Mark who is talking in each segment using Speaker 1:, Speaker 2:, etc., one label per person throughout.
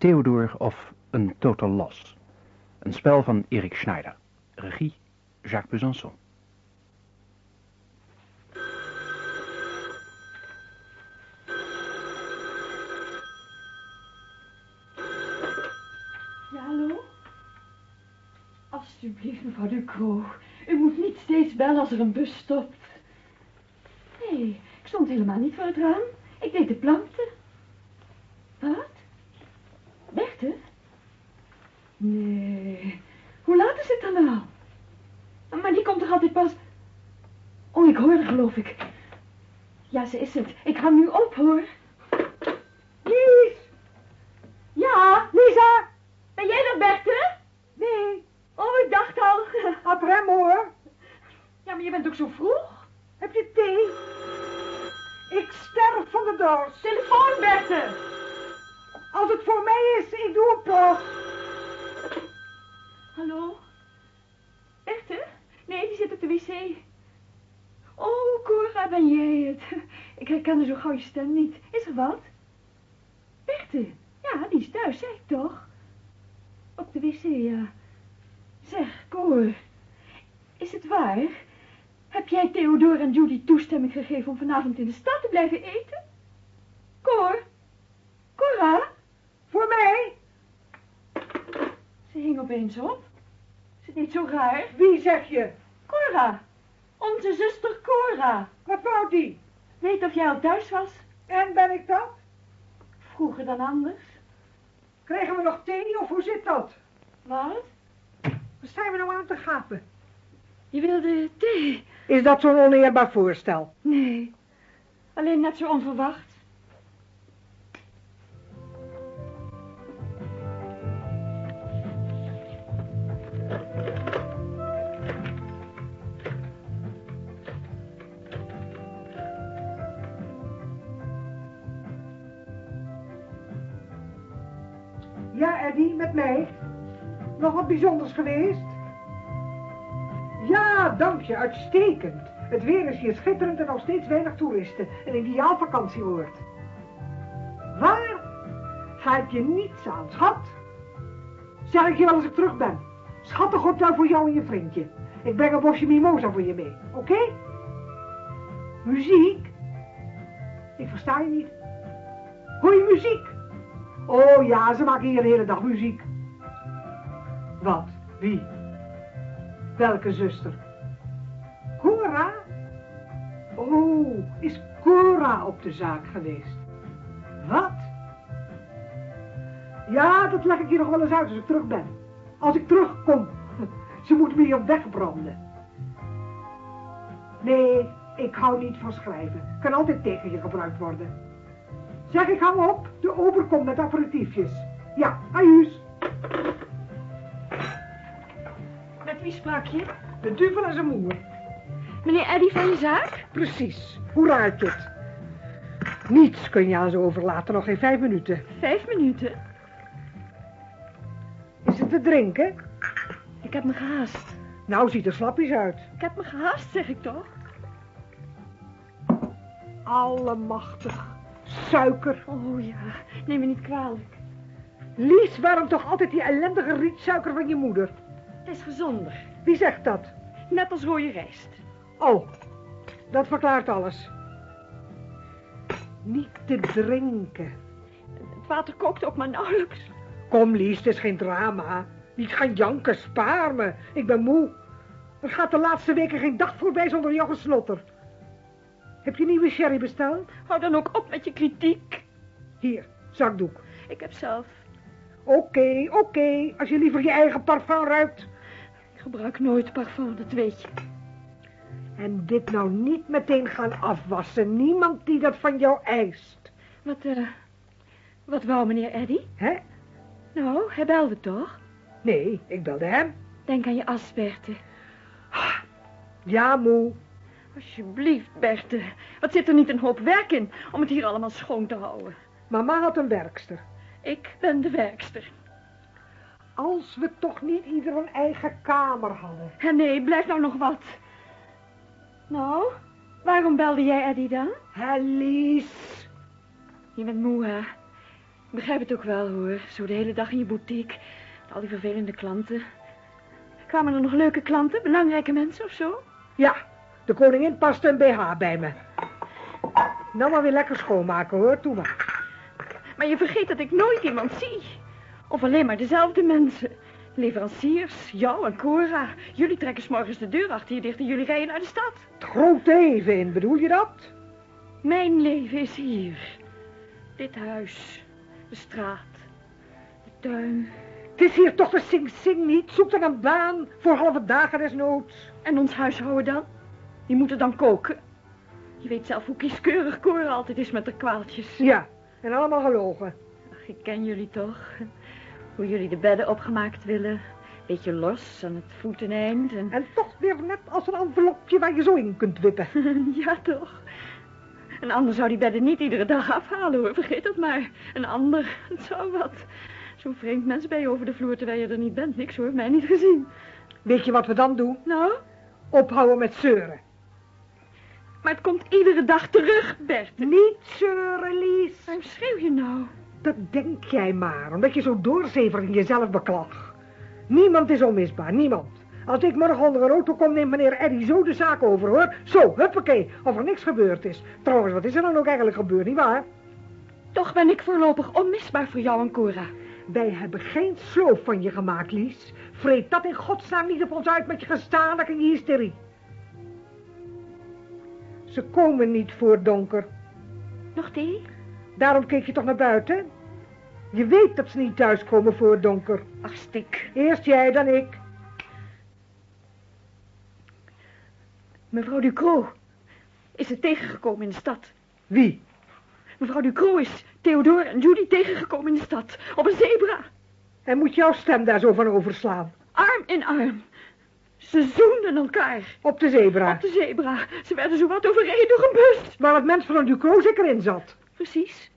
Speaker 1: Theodor of een total loss. Een spel van Erik Schneider. Regie Jacques Besançon.
Speaker 2: Ja, hallo? Alsjeblieft, mevrouw Ducro. U moet niet steeds bellen als er een bus stopt. Nee, ik stond helemaal niet voor het raam. Ik deed de planten. Wat? Berthe? Nee. Hoe laat is het dan nou? Maar die komt toch altijd pas... Oh, ik hoor haar, geloof ik. Ja, ze is het. Ik hang nu op, hoor. Lies! Ja, Lisa! Ben jij dat, Berthe? Nee. Oh, ik dacht al. Après, hoor. Ja, maar je bent ook zo vroeg. Heb je thee? Ik sterf van de dorst. Telefoon, Berthe. Als het voor mij is, ik doe het toch. Hallo? Berthe? Nee, die zit op de wc. Oh, Cora, ben jij het? Ik herkende zo gauw je stem niet. Is er wat? Berthe? Ja, die is thuis, zei ik toch? Op de wc, ja. Zeg, Cor, is het waar? Heb jij Theodore en Judy toestemming gegeven om vanavond in de stad te blijven eten? Cor? Cora? Voor mij? Ze hing opeens op. Niet zo raar? Wie zeg je? Cora. Onze zuster Cora. Wat wou die? Weet of jij al thuis was. En ben ik dat? Vroeger dan anders. Krijgen we nog thee of hoe zit dat? Wat? Wat zijn we nou aan te gapen? Je wilde thee?
Speaker 3: Is dat zo'n oneerbaar voorstel?
Speaker 2: Nee, alleen net zo onverwacht.
Speaker 3: Ja, Eddie, met mij. Nog wat bijzonders geweest? Ja, dank je, uitstekend. Het weer is hier schitterend en nog steeds weinig toeristen. Een ideaal vakantieoord. Waar? Ga ik je niets aan, schat? Zeg ik je wel als ik terug ben. Schattig hotel voor jou en je vriendje. Ik breng een bosje mimosa voor je mee, oké? Muziek? Ik versta je niet. Hoor je muziek? Oh ja, ze maken hier de hele dag muziek. Wat? Wie? Welke zuster? Cora? Oh, is Cora op de zaak geweest? Wat? Ja, dat leg ik je nog wel eens uit als ik terug ben. Als ik terugkom. Ze moet me hier wegbranden. Nee, ik hou niet van schrijven. Kan altijd tegen je gebruikt worden. Zeg, ik hang op. De ober komt met aperitiefjes. Ja, ajuus.
Speaker 2: Met wie sprak je?
Speaker 3: De duvel en zijn moer.
Speaker 2: Meneer Eddy van je zaak?
Speaker 3: Precies. Hoe raad je het? Niets kun je aan ze overlaten, nog geen vijf minuten.
Speaker 2: Vijf minuten.
Speaker 3: Te drinken?
Speaker 2: Ik heb me gehaast.
Speaker 3: Nou, ziet er slapjes uit.
Speaker 2: Ik heb me gehaast, zeg ik toch?
Speaker 3: Allemachtig. Suiker.
Speaker 2: Oh ja, neem me niet kwalijk.
Speaker 3: Lies, waarom toch altijd die ellendige rietsuiker van je moeder?
Speaker 2: Het is gezonder.
Speaker 3: Wie zegt dat?
Speaker 2: Net als rode rijst.
Speaker 3: Oh, dat verklaart alles. Niet te drinken.
Speaker 2: Het water kookt ook maar nauwelijks.
Speaker 3: Kom, Lies, het is geen drama. Niet gaan janken, spaar me. Ik ben moe. Er gaat de laatste weken geen dag voorbij zonder jouw geslotter. Heb je nieuwe sherry besteld?
Speaker 2: Hou dan ook op met je kritiek.
Speaker 3: Hier, zakdoek.
Speaker 2: Ik heb zelf.
Speaker 3: Oké, oké. Als je liever je eigen parfum ruikt.
Speaker 2: Ik gebruik nooit parfum, dat weet je.
Speaker 3: En dit nou niet meteen gaan afwassen. Niemand die dat van jou eist.
Speaker 2: Wat, eh... wat wou meneer Eddy?
Speaker 3: Hè?
Speaker 2: Nou, hij belde toch?
Speaker 3: Nee, ik belde hem.
Speaker 2: Denk aan je as, Berthe.
Speaker 3: Ja, moe.
Speaker 2: Alsjeblieft, Berthe. Wat zit er niet een hoop werk in om het hier allemaal schoon te houden?
Speaker 3: Mama had een werkster.
Speaker 2: Ik ben de werkster.
Speaker 3: Als we toch niet ieder een eigen kamer hadden.
Speaker 2: En nee, blijf nou nog wat. Nou, waarom belde jij Eddie dan?
Speaker 3: Alice.
Speaker 2: Je bent moe, hè? Ik begrijp het ook wel, hoor. Zo de hele dag in je boutique. Met al die vervelende klanten. Kwamen er nog leuke klanten? Belangrijke mensen of zo?
Speaker 3: Ja, de koningin paste een BH bij me. Nou maar weer lekker schoonmaken, hoor. Toe maar.
Speaker 2: Maar je vergeet dat ik nooit iemand zie. Of alleen maar dezelfde mensen. Leveranciers, jou en Cora. Jullie trekken 's morgens de deur achter je dicht en jullie rijden naar de stad.
Speaker 3: Het grote leven in, bedoel je dat?
Speaker 2: Mijn leven is hier. Dit huis, de straat, de tuin
Speaker 3: Het is hier toch de Sing Sing niet? Zoek dan een baan voor halve dagen desnoods.
Speaker 2: en ons huishouden dan. Die moeten dan koken. Je weet zelf hoe kieskeurig Cora altijd is met haar kwaaltjes.
Speaker 3: Ja, en allemaal gelogen.
Speaker 2: Ach, ik ken jullie toch. Hoe jullie de bedden opgemaakt willen. Beetje los aan het voeteneind. En...
Speaker 3: En toch weer net als een envelopje waar je zo in kunt wippen.
Speaker 2: ja, toch. Een ander zou die bedden niet iedere dag afhalen, hoor. Vergeet dat maar. Een ander, het zou wat. Zo'n vreemd mens bij je over de vloer terwijl je er niet bent. Niks hoor, mij niet gezien.
Speaker 3: Weet je wat we dan doen?
Speaker 2: Nou,
Speaker 3: Ophouden met zeuren.
Speaker 2: maar het komt iedere dag terug, Bert.
Speaker 3: Niet zeuren, Lies.
Speaker 2: Waarom schreeuw je nou?
Speaker 3: Dat denk jij maar, omdat je zo doorzever in jezelf beklag. Niemand is onmisbaar, niemand. Als ik morgen onder een auto kom, neemt meneer Eddy zo de zaak over, hoor. Zo, huppakee, of er niks gebeurd is. Trouwens, wat is er dan ook eigenlijk gebeurd, nietwaar?
Speaker 2: Toch ben ik voorlopig onmisbaar voor jou en Cora.
Speaker 3: Wij hebben geen sloof van je gemaakt, Lies. Vreet dat in godsnaam niet op ons uit met je gestadig en je hysterie. Ze komen niet voor donker.
Speaker 2: Nog die?
Speaker 3: Daarom keek je toch naar buiten? Je weet dat ze niet thuiskomen voor donker.
Speaker 2: Ach, stik.
Speaker 3: Eerst jij, dan ik.
Speaker 2: Mevrouw Ducros is er tegengekomen in de stad.
Speaker 3: Wie?
Speaker 2: Mevrouw Ducros is Theodore en Judy tegengekomen in de stad. Op een zebra.
Speaker 3: En moet jouw stem daar zo van overslaan?
Speaker 2: Arm in arm. Ze zoenden elkaar.
Speaker 3: Op de zebra.
Speaker 2: Op de zebra. Ze werden zowat overreden door een bus.
Speaker 3: Waar het mens van een Ducros zeker in zat.
Speaker 2: Precies.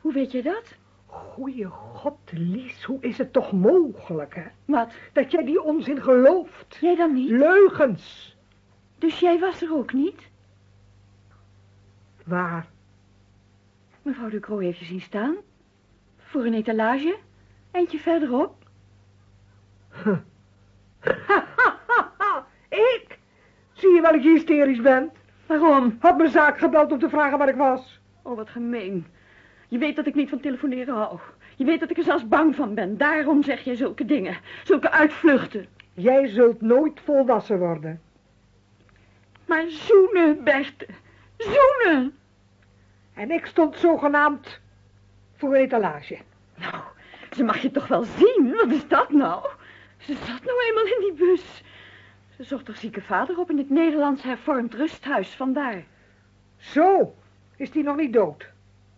Speaker 2: Hoe weet je dat?
Speaker 3: Goeie god, Lies, hoe is het toch mogelijk, hè?
Speaker 2: Wat?
Speaker 3: Dat jij die onzin gelooft.
Speaker 2: Jij dan niet?
Speaker 3: Leugens.
Speaker 2: Dus jij was er ook niet?
Speaker 3: Waar?
Speaker 2: Mevrouw Ducros heeft je zien staan. Voor een etalage. Eentje verderop.
Speaker 3: ik? Zie je wel je hysterisch bent?
Speaker 2: Waarom?
Speaker 3: Had mijn zaak gebeld om te vragen waar ik was.
Speaker 2: Oh, wat gemeen. Je weet dat ik niet van telefoneren hou. Je weet dat ik er zelfs bang van ben. Daarom zeg je zulke dingen. Zulke uitvluchten.
Speaker 3: Jij zult nooit volwassen worden.
Speaker 2: Maar zoenen, Bert. Zoenen.
Speaker 3: En ik stond zogenaamd voor een etalage.
Speaker 2: Nou, ze mag je toch wel zien? Wat is dat nou? Ze zat nou eenmaal in die bus. Ze zocht haar zieke vader op in het Nederlands hervormd rusthuis, vandaar.
Speaker 3: Zo, is die nog niet dood?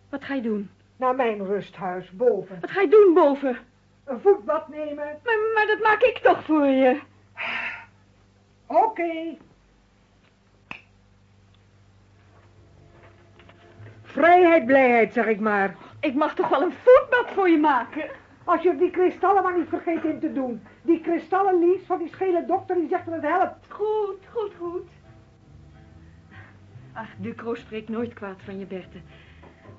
Speaker 2: Wat ga je doen?
Speaker 3: Naar mijn rusthuis, boven.
Speaker 2: Wat ga je doen boven?
Speaker 3: Een voetbad nemen.
Speaker 2: Maar, maar dat maak ik toch voor je.
Speaker 3: Oké. Vrijheid, blijheid, zeg ik maar.
Speaker 2: Ik mag toch wel een voetbad voor je maken?
Speaker 3: Als je die kristallen maar niet vergeet in te doen. Die kristallen, Lies, van die schele dokter, die zegt dat het helpt.
Speaker 2: Goed, goed, goed. Ach, Ducro spreekt nooit kwaad van je, Berthe.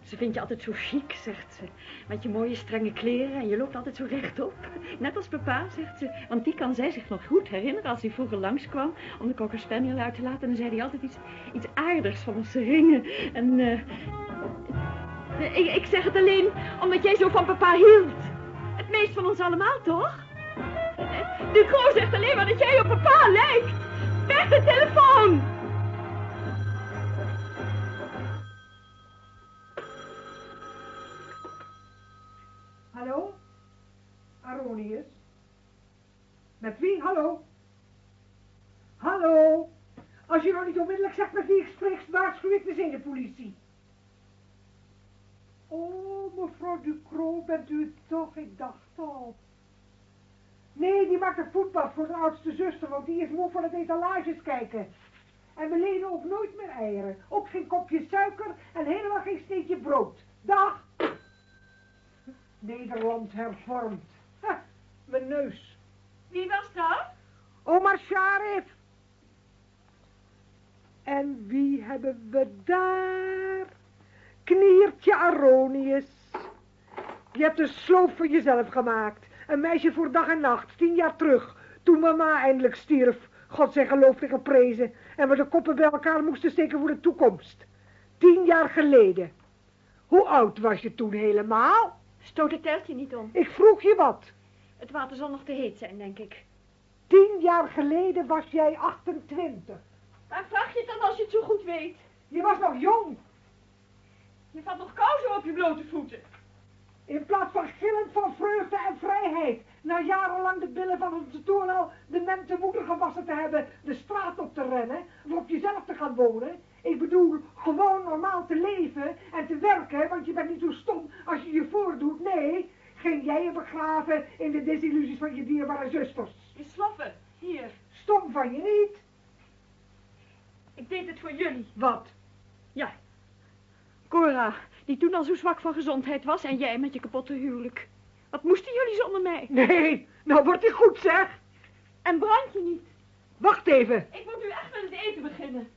Speaker 2: Ze vindt je altijd zo chic, zegt ze. Met je mooie strenge kleren en je loopt altijd zo rechtop. Net als papa, zegt ze. Want die kan zij zich nog goed herinneren als hij vroeger langskwam om de Cocker Spaniel uit te laten. En dan zei hij altijd iets, iets aardigs van ons ringen. En eh, ik, ik zeg het alleen omdat jij zo van papa hield. Het meest van ons allemaal, toch? Eh, Ducro zegt alleen maar dat jij op papa lijkt. Weg de telefoon!
Speaker 3: Hallo? Aronius? Met wie? Hallo? Hallo? Als je nou niet onmiddellijk zegt met wie ik spreek, waarschuw ik de zedenpolitie. Oh, mevrouw Ducro, bent u het toch? Ik dacht al. Nee, die maakt een voetbad voor de oudste zuster, want die is moe van het etalages kijken. En we lenen ook nooit meer eieren. Ook geen kopje suiker en helemaal geen steekje brood. Dag! Nederland hervormd. Ha, mijn neus.
Speaker 2: Wie was dat?
Speaker 3: Omar Sharif. En wie hebben we daar? Kniertje Aronius. Je hebt een sloof voor jezelf gemaakt. Een meisje voor dag en nacht, tien jaar terug. Toen mama eindelijk stierf. God zijn geloof te geprezen. En we de koppen bij elkaar moesten steken voor de toekomst. Tien jaar geleden. Hoe oud was je toen helemaal?
Speaker 2: Stoot het teltje niet om.
Speaker 3: Ik vroeg je wat.
Speaker 2: Het water zal nog te heet zijn, denk ik.
Speaker 3: Tien jaar geleden was jij 28.
Speaker 2: Waar vraag je het dan als je het zo goed weet?
Speaker 3: Je was nog jong.
Speaker 2: Je valt nog kousen op je blote voeten.
Speaker 3: In plaats van gillend van vreugde en vrijheid, na jarenlang de billen van onze toen al demente moeder gewassen te hebben, de straat op te rennen, of op jezelf te gaan wonen. Ik bedoel, gewoon normaal te leven en te werken, want je bent niet zo stom als je je voordoet. Nee, ging jij je begraven in de desillusies van je dierbare zusters.
Speaker 2: Je sloffen. Hier.
Speaker 3: Stom van je niet.
Speaker 2: Ik deed het voor jullie.
Speaker 3: Wat?
Speaker 2: Ja. Cora, die toen al zo zwak van gezondheid was en jij met je kapotte huwelijk. Wat moesten jullie zonder mij?
Speaker 3: Nee, nou wordt hij goed zeg.
Speaker 2: En brand je niet.
Speaker 3: Wacht even.
Speaker 2: Ik moet nu echt met het eten beginnen.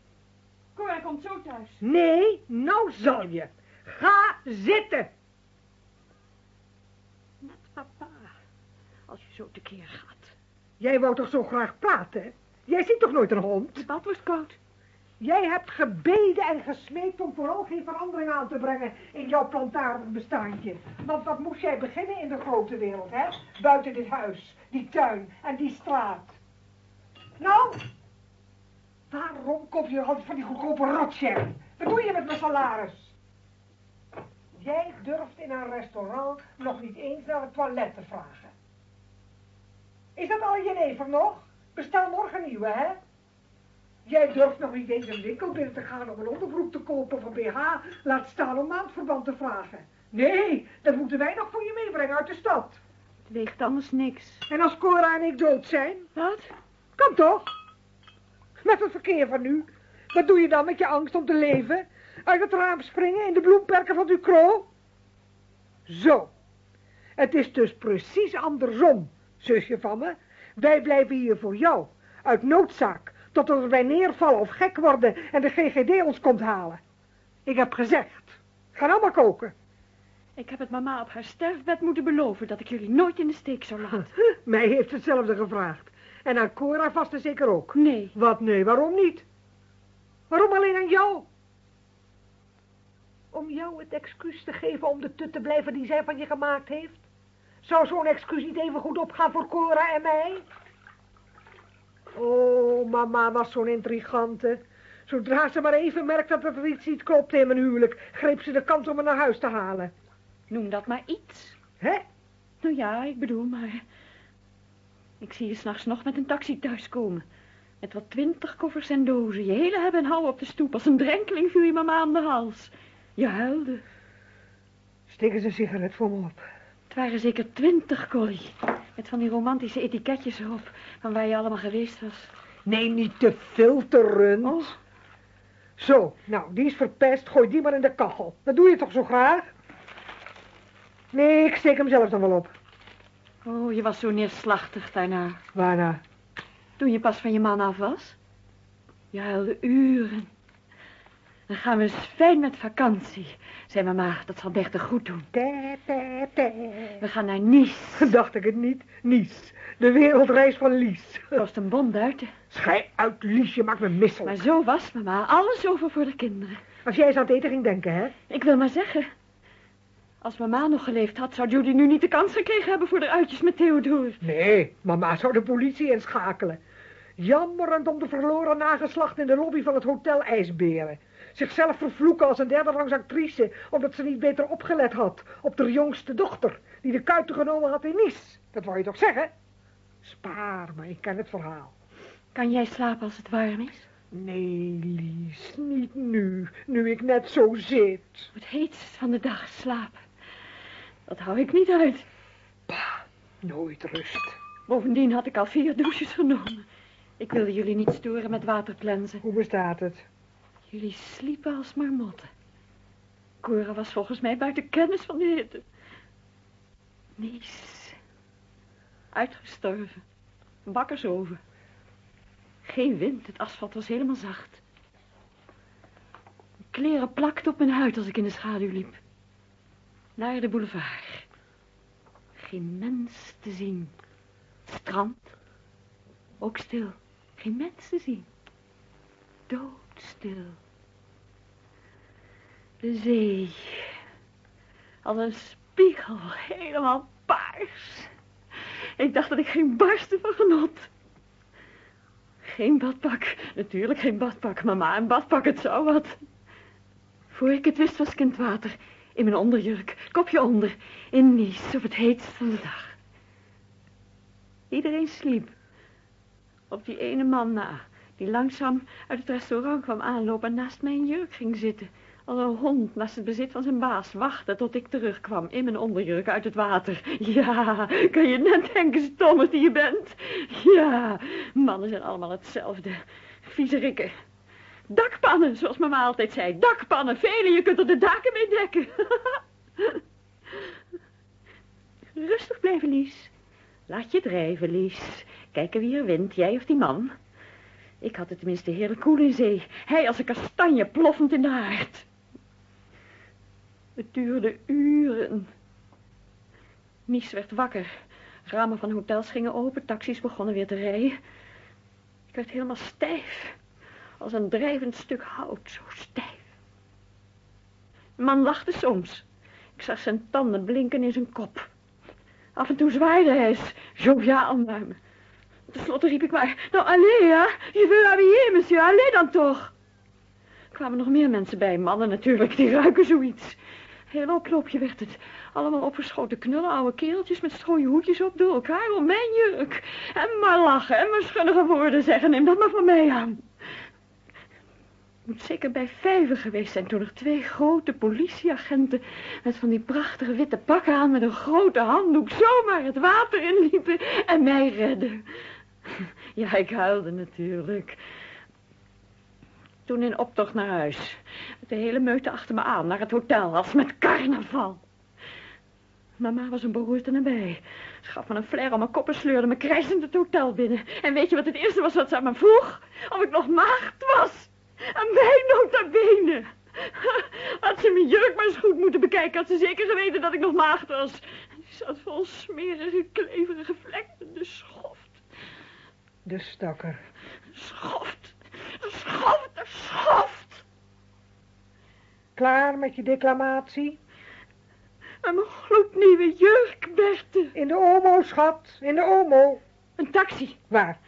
Speaker 2: Cora komt zo thuis.
Speaker 3: Nee, nou zal je. Ga zitten.
Speaker 2: Met papa. Als je zo tekeer gaat.
Speaker 3: Jij wou toch zo graag praten? Jij ziet toch nooit een hond?
Speaker 2: Het bad wordt koud.
Speaker 3: Jij hebt gebeden en gesmeekt om vooral geen verandering aan te brengen in jouw plantaardig bestaandje. Want wat moest jij beginnen in de grote wereld, hè? Buiten dit huis, die tuin en die straat. Nou, waarom koop je altijd van die goedkope rotsherrie? Wat doe je met mijn salaris? Jij durft in een restaurant nog niet eens naar het toilet te vragen. Is dat al je never nog? Bestel morgen nieuwe, hè? Jij durft nog niet eens een winkel binnen te gaan om een onderbroek te kopen of een BH, laat staan om maandverband te vragen. Nee, dat moeten wij nog voor je meebrengen uit de stad.
Speaker 2: Het weegt anders niks.
Speaker 3: En als Cora en ik dood zijn,
Speaker 2: Wat?
Speaker 3: kan toch? Met het verkeer van nu. Wat doe je dan met je angst om te leven? Uit het raam springen in de bloemperken van Ducro? Zo. Het is dus precies andersom, zusje van me. Wij blijven hier voor jou, uit noodzaak, totdat wij neervallen of gek worden en de GGD ons komt halen. Ik heb gezegd, ga nou maar koken.
Speaker 2: Ik heb het mama op haar sterfbed moeten beloven dat ik jullie nooit in de steek zou laten.
Speaker 3: Mij heeft hetzelfde gevraagd. En aan Cora vast en zeker ook.
Speaker 2: Nee.
Speaker 3: Wat nee, waarom niet? Waarom alleen aan jou? Om jou het excuus te geven om de tut te blijven die zij van je gemaakt heeft? Zou zo'n excuus niet even goed opgaan voor Cora en mij? Oh, mama was zo'n intrigante. Zodra ze maar even merkte dat er iets niet klopte in mijn huwelijk, greep ze de kans om me naar huis te halen.
Speaker 2: Noem dat maar iets.
Speaker 3: Hè?
Speaker 2: Nou ja, ik bedoel maar... Ik zie je s'nachts nog met een taxi thuiskomen. Met wat twintig koffers en dozen. Je hele hebben en houden op de stoep. Als een drenkeling viel je mama aan de hals. Je huilde.
Speaker 3: Steek eens een sigaret voor me op.
Speaker 2: Het waren zeker twintig, Collie. Met van die romantische etiketjes erop. Van waar je allemaal geweest was.
Speaker 3: Nee, niet te filteren.
Speaker 2: Oh,
Speaker 3: Zo, nou, die is verpest. Gooi die maar in de kachel. Dat doe je toch zo graag? Nee, ik steek hem zelf dan wel op.
Speaker 2: oh, je was zo neerslachtig daarna.
Speaker 3: Waarna?
Speaker 2: Toen je pas van je man af was. Je huilde uren. Dan gaan we eens fijn met vakantie. Zei mama, dat zal Berthe goed doen.
Speaker 3: Te, te, te.
Speaker 2: We gaan naar Nice.
Speaker 3: Dacht ik het niet. Nies. De wereldreis van Lies.
Speaker 2: Kost een bon duiten.
Speaker 3: Schij uit, Lies. Je maakt me misselijk.
Speaker 2: Maar zo was mama. Alles over voor de kinderen.
Speaker 3: Als jij eens aan het eten ging denken, hè?
Speaker 2: Ik wil maar zeggen. Als mama nog geleefd had, zou Judy nu niet de kans gekregen hebben voor de uitjes met Theodore.
Speaker 3: Nee, mama zou de politie inschakelen. Jammerend om de verloren nageslacht in de lobby van het hotel IJsberen. Zichzelf vervloeken als een derde rangs actrice, omdat ze niet beter opgelet had op de jongste dochter, die de kuiten genomen had in Nice. Dat wou je toch zeggen? Spaar me, ik ken het verhaal.
Speaker 2: Kan jij slapen als het warm is?
Speaker 3: Nee, Lies, niet nu, nu ik net zo zit.
Speaker 2: Het heetst van de dag slapen. Dat hou ik niet uit.
Speaker 3: Nooit rust.
Speaker 2: Bovendien had ik al vier douches genomen. Ik wilde jullie niet storen met waterplensen.
Speaker 3: Hoe bestaat het?
Speaker 2: Jullie sliepen als marmotten. Cora was volgens mij buiten kennis van de hitte. Nies. Uitgestorven. Bakkersoven. Geen wind, het asfalt was helemaal zacht. Kleren plakten op mijn huid als ik in de schaduw liep. Naar de boulevard. Geen mens te zien. Strand. Ook stil. Geen mens te zien. Doodstil. De zee. Als een spiegel. Helemaal paars. Ik dacht dat ik geen barsten van genot. Geen badpak. Natuurlijk geen badpak. Mama, een badpak, het zou wat. Voor ik het wist was kindwater. In mijn onderjurk, kopje onder, in Nice op het heetst van de dag. Iedereen sliep. Op die ene man na, die langzaam uit het restaurant kwam aanlopen en naast mijn jurk ging zitten. Als een hond naast het bezit van zijn baas wachtte tot ik terugkwam in mijn onderjurk uit het water. Ja, kan je net denken, stomme die je bent. Ja, mannen zijn allemaal hetzelfde. Viezerikken. Dakpannen, zoals mama altijd zei. Dakpannen, vele, je kunt er de daken mee dekken. Rustig blijven, Lies. Laat je drijven, Lies. Kijken wie er wint, jij of die man. Ik had het tenminste heerlijk koel in zee. Hij als een kastanje ploffend in de haard. Het duurde uren. Mies werd wakker. Ramen van hotels gingen open, taxis begonnen weer te rijden. Ik werd helemaal stijf. Als een drijvend stuk hout, zo stijf. De man lachte soms. Ik zag zijn tanden blinken in zijn kop. Af en toe zwaaide hij joviaal naar. Ten slotte riep ik maar, nou, allez, ja, je veux habiller, monsieur, allez dan toch. Er kwamen nog meer mensen bij, mannen natuurlijk, die ruiken zoiets. Heel oploopje werd het. Allemaal opgeschoten knullen, oude kereltjes met strooie hoedjes op door elkaar om mijn jurk. En maar lachen en maar schunnige woorden zeggen, neem dat maar van mij aan moet zeker bij vijven geweest zijn toen er twee grote politieagenten met van die prachtige witte pakken aan met een grote handdoek zomaar het water inliepen en mij redden. Ja, ik huilde natuurlijk. Toen in optocht naar huis. Met de hele meute achter me aan, naar het hotel, als met carnaval. Mama was een beroerte nabij. Ze gaf me een flair om mijn kop en sleurde me krijzend het hotel binnen. En weet je wat het eerste was wat ze aan me vroeg? Of ik nog maagd was? En mij nota bene. Had ze mijn jurk maar eens goed moeten bekijken, had ze zeker geweten dat ik nog maagd was. Die zat vol smerige, kleverige vlekken, de schoft.
Speaker 3: De stakker.
Speaker 2: Schoft, de schoft, de schoft.
Speaker 3: Klaar met je declamatie?
Speaker 2: En mijn gloednieuwe jurk, Berthe.
Speaker 3: In de omo, schat, in de omo.
Speaker 2: Een taxi.
Speaker 3: Waar?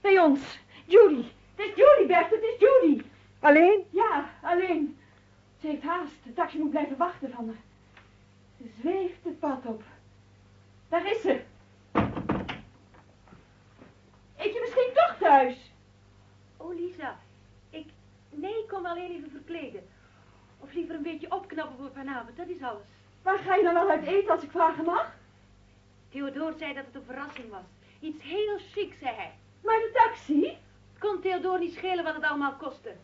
Speaker 2: Bij ons. Judy. Het is Judy, Berthe, het is Judy.
Speaker 3: Alleen?
Speaker 2: Ja, alleen. Ze heeft haast. De taxi moet blijven wachten van haar. Ze zweeft het pad op. Daar is ze. Eet je misschien toch thuis?
Speaker 4: Oh, Lisa. Ik... Nee, ik kom alleen even verkleden. Of liever een beetje opknappen voor vanavond, dat is alles.
Speaker 2: Waar ga je dan wel uit eten als ik vragen mag?
Speaker 4: Theodore zei dat het een verrassing was. Iets heel chic, zei hij.
Speaker 2: Maar de taxi?
Speaker 4: Kon Theodore niet schelen wat het allemaal kostte.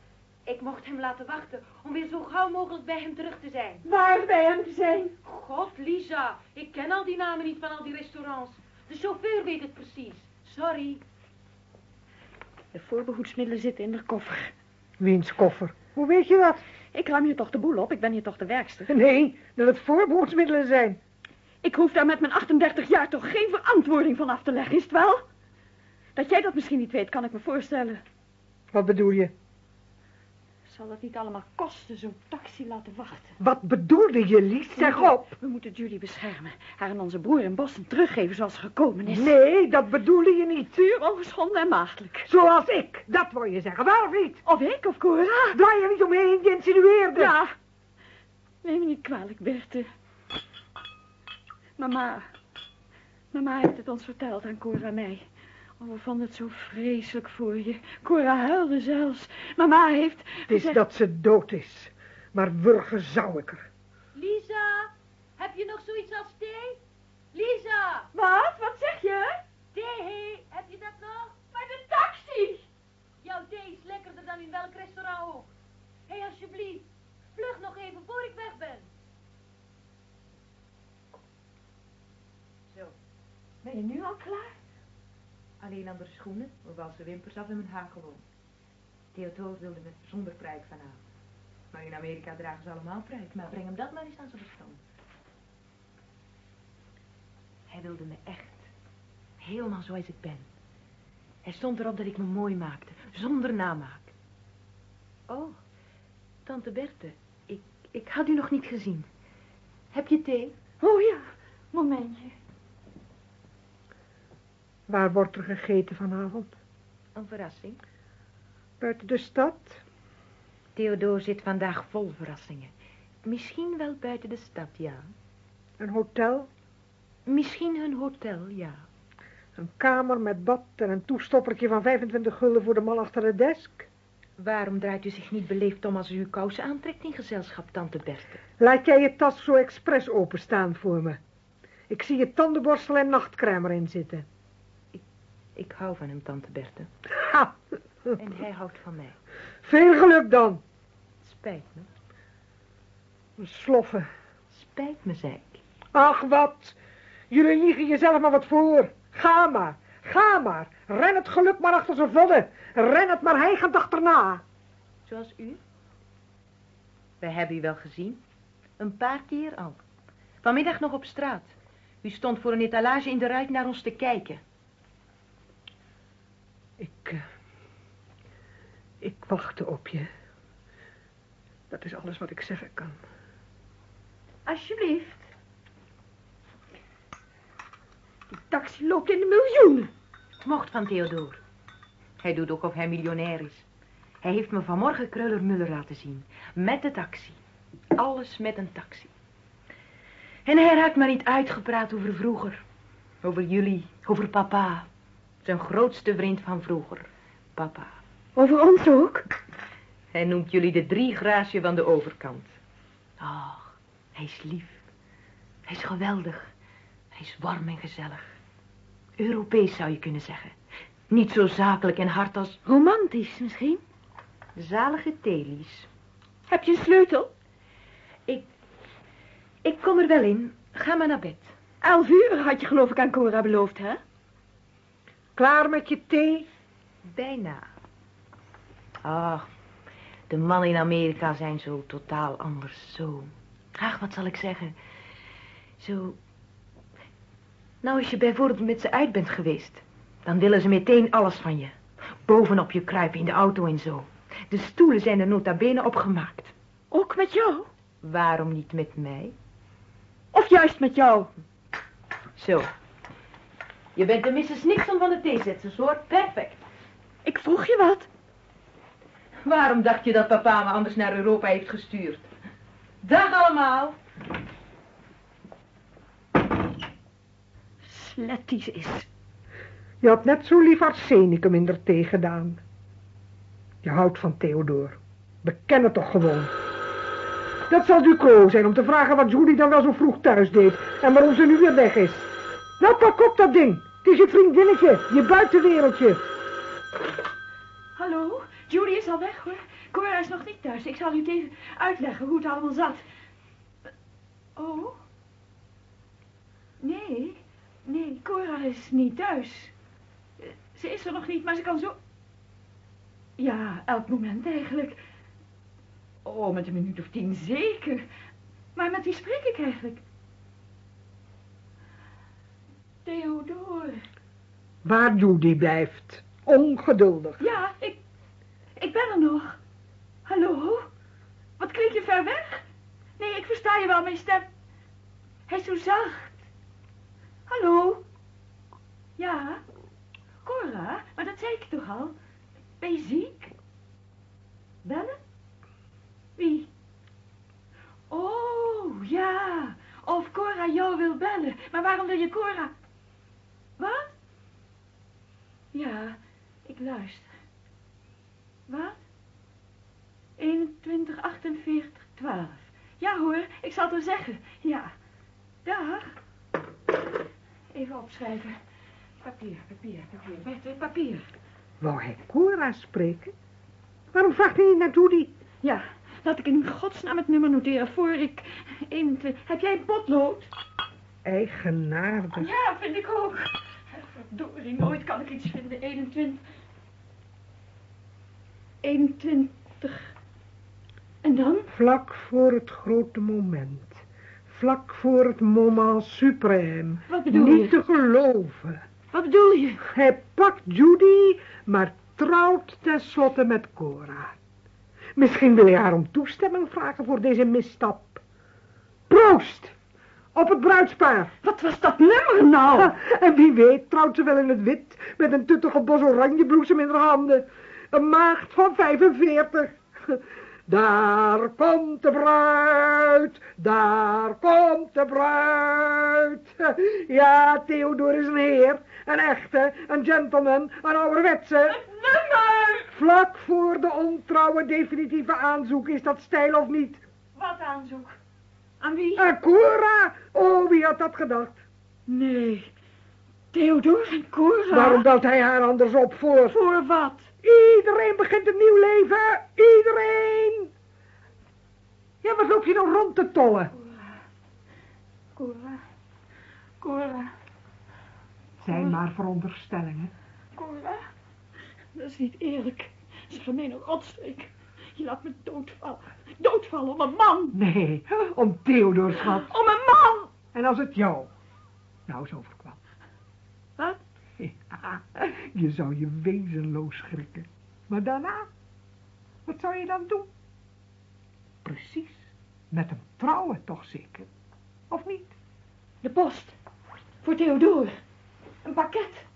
Speaker 4: Ik mocht hem laten wachten om weer zo gauw mogelijk bij hem terug te zijn.
Speaker 2: Waar bij hem te zijn?
Speaker 4: God, Lisa, ik ken al die namen niet van al die restaurants. De chauffeur weet het precies. Sorry.
Speaker 2: De voorbehoedsmiddelen zitten in de koffer.
Speaker 3: Wiens koffer? Hoe weet je dat?
Speaker 2: Ik ruim hier toch de boel op, ik ben hier toch de werkster.
Speaker 3: Nee, dat het voorbehoedsmiddelen zijn.
Speaker 2: Ik hoef daar met mijn 38 jaar toch geen verantwoording van af te leggen, is het wel? Dat jij dat misschien niet weet, kan ik me voorstellen.
Speaker 3: Wat bedoel je?
Speaker 2: Zal het niet allemaal kosten, zo'n taxi laten wachten?
Speaker 3: Wat bedoelde je, Lies? Zeg op.
Speaker 2: We moeten Judy beschermen. Haar en onze broer in Boston teruggeven zoals ze gekomen is.
Speaker 3: Nee, dat bedoelde je niet.
Speaker 2: Puur ongeschonden en maagdelijk.
Speaker 3: Zoals ik, dat wil je zeggen. Waar of niet?
Speaker 2: Of ik, of Cora.
Speaker 3: Draai je niet omheen, je insinueerde.
Speaker 2: Ja. Neem me niet kwalijk, Berthe. Mama. Mama heeft het ons verteld aan Cora en mij. Oh, we vonden het zo vreselijk voor je. Cora huilde zelfs. Mama heeft...
Speaker 3: Het is dat ze dood is. Maar wurgen zou ik er.
Speaker 4: Lisa, heb je nog zoiets als thee? Lisa!
Speaker 2: Wat? Wat zeg je?
Speaker 4: Thee, heb je dat nog?
Speaker 2: Maar de taxi!
Speaker 4: Jouw thee is lekkerder dan in welk restaurant ook. Hé, hey, alsjeblieft, vlug nog even voor ik weg ben.
Speaker 5: Zo,
Speaker 2: Ben je nu al klaar?
Speaker 5: Alleen andere schoenen, hoewel ze wimpers af en mijn haar gewoon. Theodore wilde me zonder pruik vanavond. Maar in Amerika dragen ze allemaal pruik, maar breng hem dat maar eens aan zijn verstand. Hij wilde me echt. Helemaal zoals ik ben. Hij stond erop dat ik me mooi maakte, zonder namaak. Oh, tante Berthe, ik, ik had u nog niet gezien. Heb je thee?
Speaker 2: Oh ja, momentje.
Speaker 3: Waar wordt er gegeten vanavond?
Speaker 5: Een verrassing.
Speaker 3: Buiten de stad?
Speaker 5: Theodore zit vandaag vol verrassingen. Misschien wel buiten de stad, ja.
Speaker 3: Een hotel?
Speaker 5: Misschien hun hotel, ja.
Speaker 3: Een kamer met bad en een toestoppertje van 25 gulden voor de man achter de desk?
Speaker 5: Waarom draait u zich niet beleefd om als u uw kousen aantrekt in gezelschap, tante Berthe?
Speaker 3: Laat jij je tas zo expres openstaan voor me. Ik zie je tandenborstel en nachtcrème erin zitten.
Speaker 5: Ik hou van hem, tante Berthe.
Speaker 3: Ha!
Speaker 5: En hij houdt van mij.
Speaker 3: Veel geluk dan.
Speaker 5: Spijt me.
Speaker 3: Sloffen.
Speaker 5: Spijt me, zei ik.
Speaker 3: Ach, wat. Jullie liegen jezelf maar wat voor. Ga maar. Ga maar. Ren het geluk maar achter zijn vodden. Ren het maar hijgend achterna.
Speaker 5: Zoals u? We hebben u wel gezien. Een paar keer al. Vanmiddag nog op straat. U stond voor een etalage in de ruit naar ons te kijken.
Speaker 3: Ik... eh, ik wachtte op je. Dat is alles wat ik zeggen kan.
Speaker 2: Alsjeblieft. Die taxi loopt in de miljoenen.
Speaker 5: Het mocht van Theodore. Hij doet ook of hij miljonair is. Hij heeft me vanmorgen Kruller-Muller laten zien. Met de taxi. Alles met een taxi. En hij raakt maar niet uitgepraat over vroeger. Over jullie, over papa. Zijn grootste vriend van vroeger. Papa.
Speaker 2: Over ons ook.
Speaker 5: Hij noemt jullie de drie graasje van de overkant. Ach, hij is lief. Hij is geweldig. Hij is warm en gezellig. Europees zou je kunnen zeggen. Niet zo zakelijk en hard als
Speaker 2: Romantisch misschien.
Speaker 5: zalige Telies.
Speaker 2: Heb je een sleutel?
Speaker 5: Ik, ik kom er wel in. Ga maar naar bed.
Speaker 2: Elf uur had je geloof ik aan Cora beloofd, hè?
Speaker 3: Klaar met je thee?
Speaker 5: Bijna. Ach, de mannen in Amerika zijn zo totaal anders. Zo. Ach, wat zal ik zeggen? Zo. Nou, als je bijvoorbeeld met ze uit bent geweest, dan willen ze meteen alles van je. Bovenop je kruipen in de auto en zo. De stoelen zijn er nota bene opgemaakt.
Speaker 2: Ook met jou?
Speaker 5: Waarom niet met mij?
Speaker 2: Of juist met jou?
Speaker 5: Zo. Je bent de Mrs. Nixon van de theezetsers, hoor. Perfect.
Speaker 2: Ik vroeg je wat.
Speaker 5: Waarom dacht je dat papa me anders naar Europa heeft gestuurd? Dag allemaal.
Speaker 2: Sletties is.
Speaker 3: Je had net zo lief arsenicum in er thee gedaan. Je houdt van Theodore. Beken het toch gewoon. Dat zal Duclos zijn om te vragen wat Julie dan wel zo vroeg thuis deed en waarom ze nu weer weg is. Nou, pak op dat ding. Het is je vriendinnetje, je buitenwereldje.
Speaker 2: Hallo, Judy is al weg hoor. Cora is nog niet thuis. Ik zal u even uitleggen hoe het allemaal zat. Oh? Nee, nee, Cora is niet thuis. Eh, Ze is er nog niet, maar ze kan zo... Ja, elk moment eigenlijk. Oh, met een minuut of tien zeker. Maar met wie spreek ik eigenlijk? Theodore.
Speaker 3: Waar Judy blijft. Ongeduldig.
Speaker 2: Ja, ik... Ik ben er nog. Hallo? Wat klink je ver weg? Nee, ik versta je wel, mijn stem. Hij is zo zacht. Hallo? Ja? Cora? Maar dat zei ik toch al? Ben je ziek? Bellen? Wie? Oh, ja. Of Cora jou wil bellen. Maar waarom wil je Cora... Wat? Ja, ik luister. Wat? 21, 48, 12. Ja hoor, ik zal het wel zeggen. Ja. Dag. Even opschrijven. Papier, papier, papier. Met papier.
Speaker 3: Wou hij Cora spreken? Waarom vraagt hij niet naar Judy?
Speaker 2: Ja, laat ik in godsnaam het nummer noteren voor ik... 21... Heb jij een potlood?
Speaker 3: Eigenaardig.
Speaker 2: Ja, vind ik ook. Verdorie, nooit kan ik iets vinden. 21. 21. En dan?
Speaker 3: Vlak voor het grote moment. Vlak voor het moment suprême.
Speaker 2: Wat bedoel
Speaker 3: Niet
Speaker 2: je?
Speaker 3: te geloven.
Speaker 2: Wat bedoel je?
Speaker 3: Hij pakt Judy, maar trouwt tenslotte met Cora. Misschien wil hij haar om toestemming vragen voor deze misstap. Proost! Op het bruidspaar.
Speaker 2: Wat was dat nummer nou?
Speaker 3: Ha, en wie weet trouwt ze wel in het wit met een tuttige bos oranjebloesem in haar handen. Een maagd van 45. Daar komt de bruid, daar komt de bruid. Ja, Theodor is een heer, een echte, een gentleman, een ouderwetse.
Speaker 2: Nummer!
Speaker 3: Vlak voor de ontrouwe definitieve aanzoek, is dat stijl of niet?
Speaker 2: Wat aanzoek? Aan wie?
Speaker 3: En Cora, oh wie had dat gedacht?
Speaker 2: Nee. Theodor en Cora?
Speaker 3: Waarom belt hij haar anders op voor?
Speaker 2: Voor wat?
Speaker 3: Iedereen begint een nieuw leven. Iedereen. Ja, wat loop je nou rond te tollen?
Speaker 2: Cora. Cora.
Speaker 3: Zijn maar veronderstellingen.
Speaker 2: Cora. Dat is niet eerlijk. Dat is een gemene rotstreek. Je laat me doodvallen. Doodvallen om een man.
Speaker 3: Nee, om Theodor, schat.
Speaker 2: Om een man!
Speaker 3: En als het jou nou eens overkwam.
Speaker 2: Wat?
Speaker 3: Ja, je zou je wezenloos schrikken. Maar daarna, wat zou je dan doen? Precies, met hem trouwen toch zeker? Of niet?
Speaker 2: De post. Voor Theodor. Een pakket.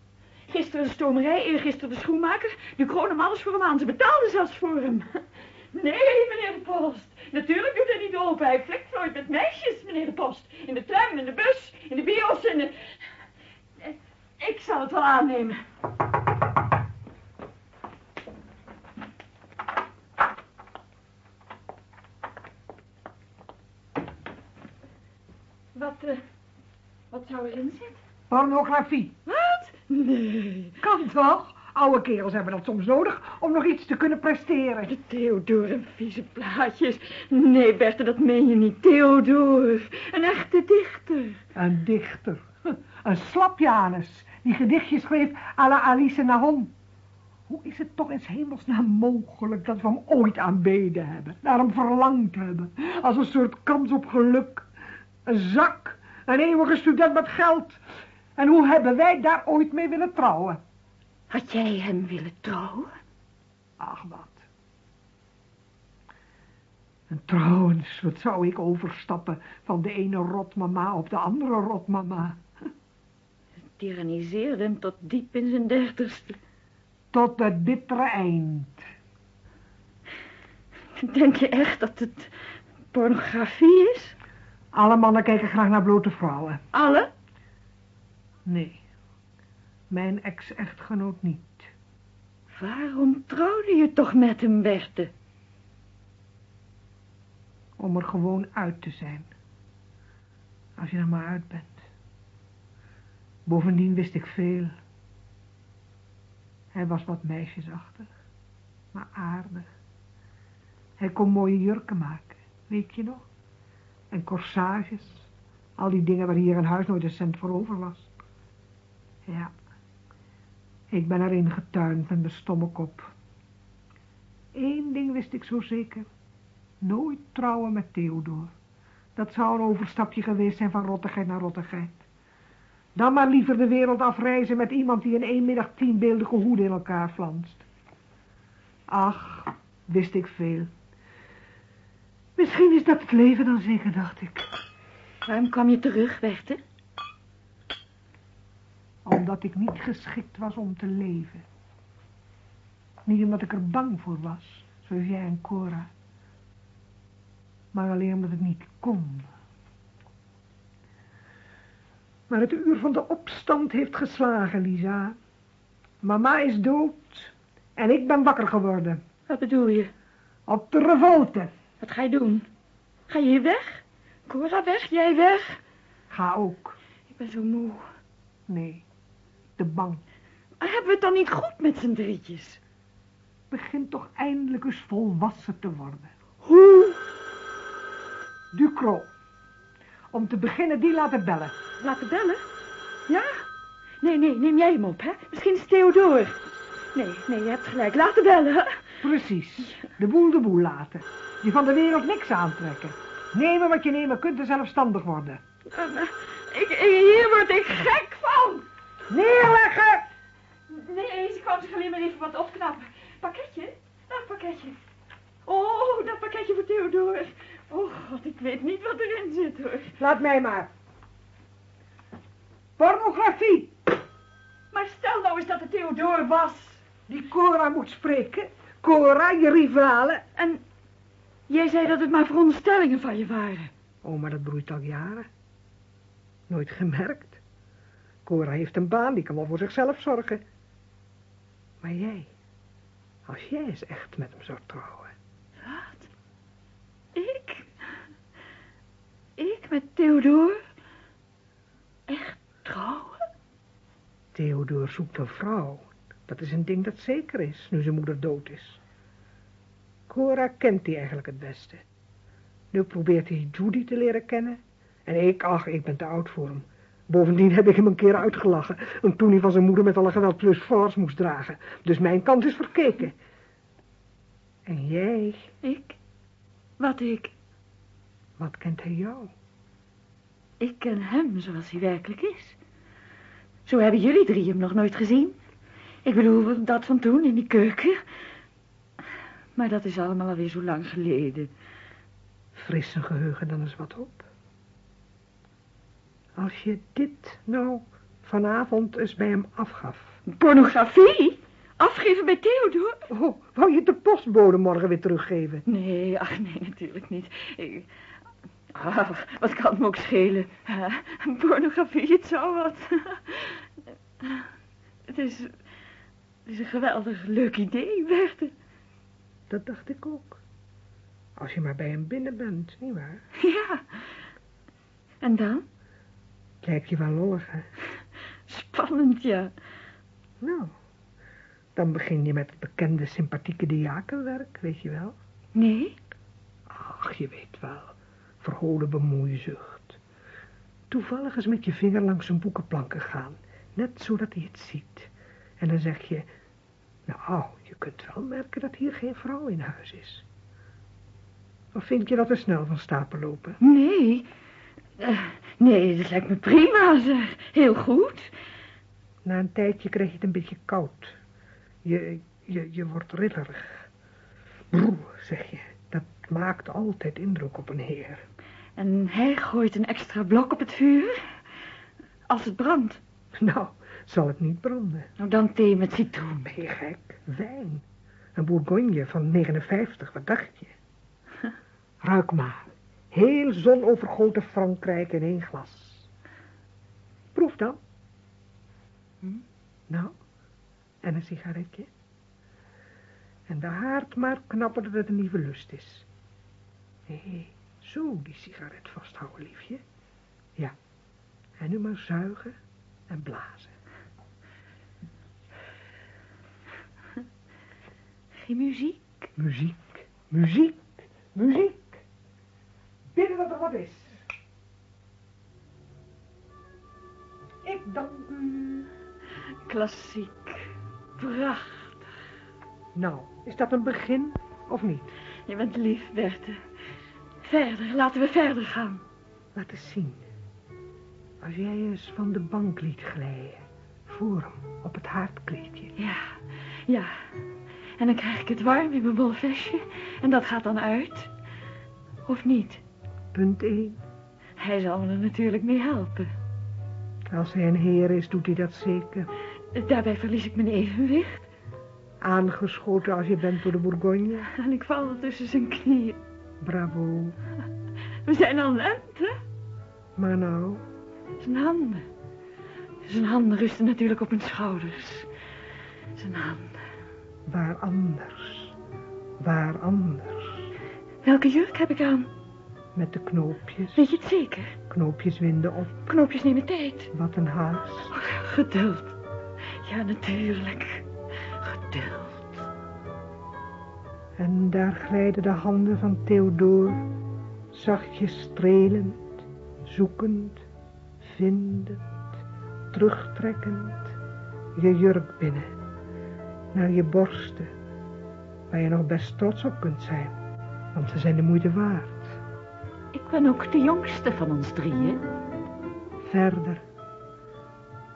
Speaker 2: Gisteren de stomerij, eergisteren de schoenmaker. Nu kronen alles voor hem aan. Ze betaalden zelfs voor hem. Nee, meneer de post. Natuurlijk doet hij niet open. Hij flikt nooit met meisjes, meneer de post. In de tram, in de bus, in de bios, in de... Ik zal het wel aannemen. Wat, eh, wat zou erin zitten?
Speaker 3: Pornografie.
Speaker 2: Wat? Nee.
Speaker 3: Kan toch? Oude kerels hebben dat soms nodig om nog iets te kunnen presteren.
Speaker 2: De Theodor en vieze plaatjes. Nee, Berthe, dat meen je niet. Theodor, een echte dichter.
Speaker 3: Een dichter. Een slapjanus die gedichtjes schreef à la Alice Nahon. Hoe is het toch in hemelsnaam mogelijk dat we hem ooit aanbeden hebben, naar hem verlangd hebben, als een soort kans op geluk, een zak, een eeuwige student met geld. En hoe hebben wij daar ooit mee willen trouwen?
Speaker 2: Had jij hem willen trouwen?
Speaker 3: Ach, wat. En trouwens, wat zou ik overstappen van de ene rotmama op de andere rotmama?
Speaker 2: Tyranniseerde hem tot diep in zijn dertigste.
Speaker 3: Tot het bittere eind.
Speaker 2: Denk je echt dat het pornografie is?
Speaker 3: Alle mannen kijken graag naar blote vrouwen.
Speaker 2: Alle?
Speaker 3: Nee, mijn ex-echtgenoot niet.
Speaker 2: Waarom trouwde je toch met hem, Berthe?
Speaker 3: Om er gewoon uit te zijn. Als je er maar uit bent. Bovendien wist ik veel. Hij was wat meisjesachtig, maar aardig. Hij kon mooie jurken maken, weet je nog? En corsages, al die dingen waar hier in huis nooit een cent voor over was. Ja, ik ben erin getuind met mijn stomme kop. Eén ding wist ik zo zeker. Nooit trouwen met Theodor. Dat zou een overstapje geweest zijn van rottigheid naar rottigheid. Dan maar liever de wereld afreizen met iemand die in één middag tien beeldige hoeden in elkaar flanst. Ach, wist ik veel. Misschien is dat het leven dan zeker, dacht ik.
Speaker 2: Waarom kwam je terug, Berthe?
Speaker 3: Omdat ik niet geschikt was om te leven. Niet omdat ik er bang voor was, zoals jij en Cora. Maar alleen omdat het niet kon. Maar het uur van de opstand heeft geslagen, Lisa. Mama is dood en ik ben wakker geworden.
Speaker 2: Wat bedoel je?
Speaker 3: Op de revolte.
Speaker 2: Wat ga je doen? Ga je hier weg? Cora weg, jij weg?
Speaker 3: Ga ook.
Speaker 2: Ik ben zo moe.
Speaker 3: Nee, te bang.
Speaker 2: Maar hebben we het dan niet goed met z'n drietjes?
Speaker 3: Begin toch eindelijk eens volwassen te worden.
Speaker 2: Hoe?
Speaker 3: Ducro. Om te beginnen die laten bellen.
Speaker 2: Laten bellen? Ja? Nee, nee, neem jij hem op, hè? Misschien is Theodor. Nee, nee, je hebt gelijk. Laten bellen.
Speaker 3: Precies. De boel de boel laten. Je van de wereld niks aantrekken. Nemen wat je nemen kunt en zelfstandig worden.
Speaker 2: Ik, ik- hier word ik gek van.
Speaker 3: Neerleggen!
Speaker 2: Nee, ze kwam zich alleen maar even wat opknappen. Pakketje? Dat pakketje. Oh, dat pakketje voor Theodor. Oh god, ik weet niet wat erin zit hoor.
Speaker 3: Laat mij maar. Pornografie.
Speaker 2: Maar stel nou eens dat het Theodor was.
Speaker 3: Die Cora moet spreken. Cora, je rivale.
Speaker 2: En jij zei dat het maar veronderstellingen van je waren.
Speaker 3: Oh, maar dat broeit al jaren. Nooit gemerkt. Cora heeft een baan, die kan wel voor zichzelf zorgen. Maar jij, als jij eens echt met hem zou trouwen.
Speaker 2: Wat? Ik? Ik met Theodor? Echt trouwen?
Speaker 3: Theodor zoekt een vrouw. Dat is een ding dat zeker is, nu zijn moeder dood is. Cora kent die eigenlijk het beste. Nu probeert hij Judy te leren kennen. En ik, ach, ik ben te oud voor hem. Bovendien heb ik hem een keer uitgelachen. En toen hij van zijn moeder met alle geweld plus force moest dragen. Dus mijn kant is verkeken. En jij,
Speaker 2: Ik? Wat ik?
Speaker 3: wat kent hij jou?
Speaker 2: Ik ken hem zoals hij werkelijk is. Zo hebben jullie drie hem nog nooit gezien. Ik bedoel, dat van toen in die keuken. Maar dat is allemaal alweer zo lang geleden.
Speaker 3: Fris geheugen dan eens wat op. Als je dit nou vanavond eens bij hem afgaf.
Speaker 2: Pornografie? Afgeven bij Theodor?
Speaker 3: Oh, wou je de postbode morgen weer teruggeven?
Speaker 2: Nee, ach nee, natuurlijk niet. Ik... Ah, wat kan het me ook schelen? Pornografie, het zou wat. Het is, het is een geweldig leuk idee, Berthe.
Speaker 3: Dat dacht ik ook. Als je maar bij hem binnen bent, nietwaar?
Speaker 2: Ja. En dan?
Speaker 3: Lijkt je wel lollig, hè?
Speaker 2: Spannend, ja.
Speaker 3: Nou, dan begin je met het bekende sympathieke diakenwerk, weet je wel?
Speaker 2: Nee?
Speaker 3: Ach, je weet wel. Verholen bemoeizucht. Toevallig eens met je vinger langs een boekenplanken gaan. Net zodat hij het ziet. En dan zeg je... Nou, je kunt wel merken dat hier geen vrouw in huis is. Of vind je dat te snel van stapel lopen?
Speaker 2: Nee. Eh, nee, dat lijkt me prima, zeg. Heel goed.
Speaker 3: Na een tijdje krijg je het een beetje koud. Je, je, je wordt rillerig. Broe, zeg je. Dat maakt altijd indruk op een heer.
Speaker 2: En hij gooit een extra blok op het vuur. Als het brandt.
Speaker 3: Nou, zal het niet branden.
Speaker 2: Nou, dan thee met citroen.
Speaker 3: Ben je gek? Wijn. Een Bourgogne van 59, wat dacht je? Ruik maar. Heel zonovergoten Frankrijk in één glas. Proef dan.
Speaker 2: Hm?
Speaker 3: Nou, en een sigaretje. En de haard maar knappen dat het een nieuwe lust is. Hé, zo die sigaret vasthouden, liefje. Ja, en nu maar zuigen en blazen.
Speaker 2: Geen muziek?
Speaker 3: Muziek, muziek, muziek. Binnen dat er wat is. Ik dank u.
Speaker 2: Klassiek. Prachtig.
Speaker 3: Nou, is dat een begin of niet?
Speaker 2: Je bent lief, Berthe. Verder, laten we verder gaan.
Speaker 3: Laat eens zien. Als jij eens van de bank liet glijden. Voor hem, op het haardkleedje.
Speaker 2: Ja, ja. En dan krijg ik het warm in mijn bolle vestje. En dat gaat dan uit. Of niet?
Speaker 3: Punt 1.
Speaker 2: Hij zal me er natuurlijk mee helpen.
Speaker 3: Als hij een heer is, doet hij dat zeker.
Speaker 2: Daarbij verlies ik mijn evenwicht.
Speaker 3: Aangeschoten als je bent door de Bourgogne.
Speaker 2: En ik val tussen zijn knieën.
Speaker 3: Bravo.
Speaker 2: We zijn al net, hè?
Speaker 3: Maar nou,
Speaker 2: Zijn handen. Zijn handen rusten natuurlijk op mijn schouders. Zijn handen.
Speaker 3: waar anders. Waar anders.
Speaker 2: Welke jurk heb ik aan?
Speaker 3: Met de knoopjes.
Speaker 2: Weet je het zeker?
Speaker 3: Knoopjes winden op.
Speaker 2: Knoopjes nemen tijd.
Speaker 3: Wat een haast.
Speaker 2: Geduld. Ja, natuurlijk. Geduld.
Speaker 3: En daar glijden de handen van Theodor, zachtjes strelend, zoekend, vindend, terugtrekkend, je jurk binnen, naar je borsten, waar je nog best trots op kunt zijn, want ze zijn de moeite waard.
Speaker 2: Ik ben ook de jongste van ons drieën.
Speaker 3: Verder.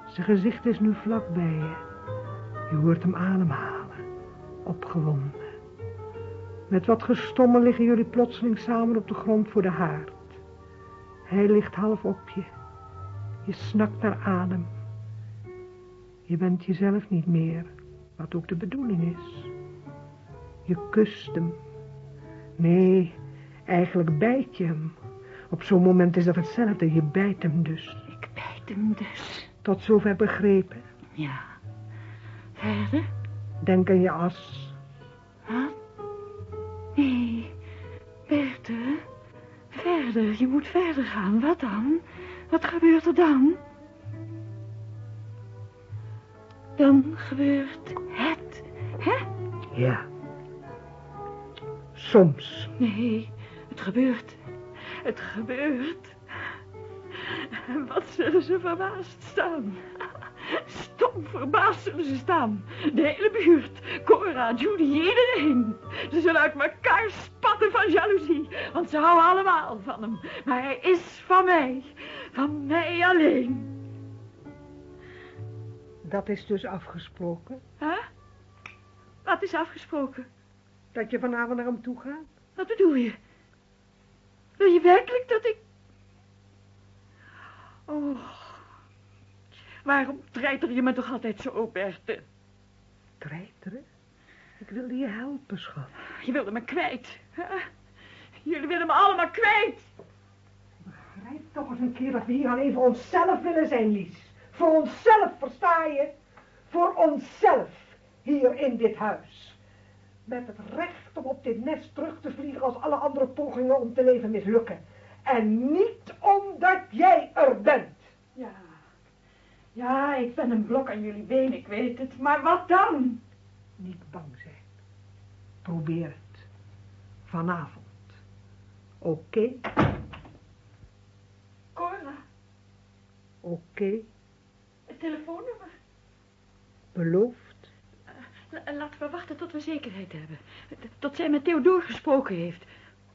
Speaker 3: Zijn gezicht is nu vlak bij je. Je hoort hem ademhalen. Opgewonden. Met wat gestommel liggen jullie plotseling samen op de grond voor de haard. Hij ligt half op je. Je snakt naar adem. Je bent jezelf niet meer, wat ook de bedoeling is. Je kust hem. Nee, eigenlijk bijt je hem. Op zo'n moment is dat hetzelfde, je bijt hem dus.
Speaker 2: Ik bijt hem dus.
Speaker 3: Tot zover begrepen.
Speaker 2: Ja. Verder?
Speaker 3: Denk aan je as.
Speaker 2: Wat? Nee, Berthe. Verder, je moet verder gaan. Wat dan? Wat gebeurt er dan? Dan gebeurt het, hè?
Speaker 3: Ja. Soms.
Speaker 2: Nee, het gebeurt. Het gebeurt. En wat zullen ze verbaasd staan? Stom verbaasd zullen ze staan. De hele buurt. Cora, Judy, iedereen. Ze zullen uit elkaar spatten van jaloezie. Want ze houden allemaal van hem. Maar hij is van mij. Van mij alleen.
Speaker 3: Dat is dus afgesproken.
Speaker 2: Huh? Wat is afgesproken?
Speaker 3: Dat je vanavond naar hem toe gaat.
Speaker 2: Wat bedoel je? Wil je werkelijk dat ik... Oh, waarom treiter je me toch altijd zo op, Berthe?
Speaker 3: Treiteren? Ik wilde je helpen, schat.
Speaker 2: Je wilde me kwijt. hè? Jullie willen me allemaal kwijt.
Speaker 3: Begrijp toch eens een keer dat we hier alleen voor onszelf willen zijn, Lies. Voor onszelf, versta je? Voor onszelf, hier in dit huis. Met het recht om op dit nest terug te vliegen als alle andere pogingen om te leven mislukken. En niet omdat jij er bent.
Speaker 2: Ja, ja, ik ben een blok aan jullie been, ik weet het. Maar wat dan?
Speaker 3: Niet bang zijn. Probeer het. Vanavond. Oké?
Speaker 2: Cora,
Speaker 3: Oké?
Speaker 2: het telefoonnummer.
Speaker 3: Beloofd?
Speaker 2: L- Laten we wachten tot we zekerheid hebben. Tot zij met Theodore gesproken heeft.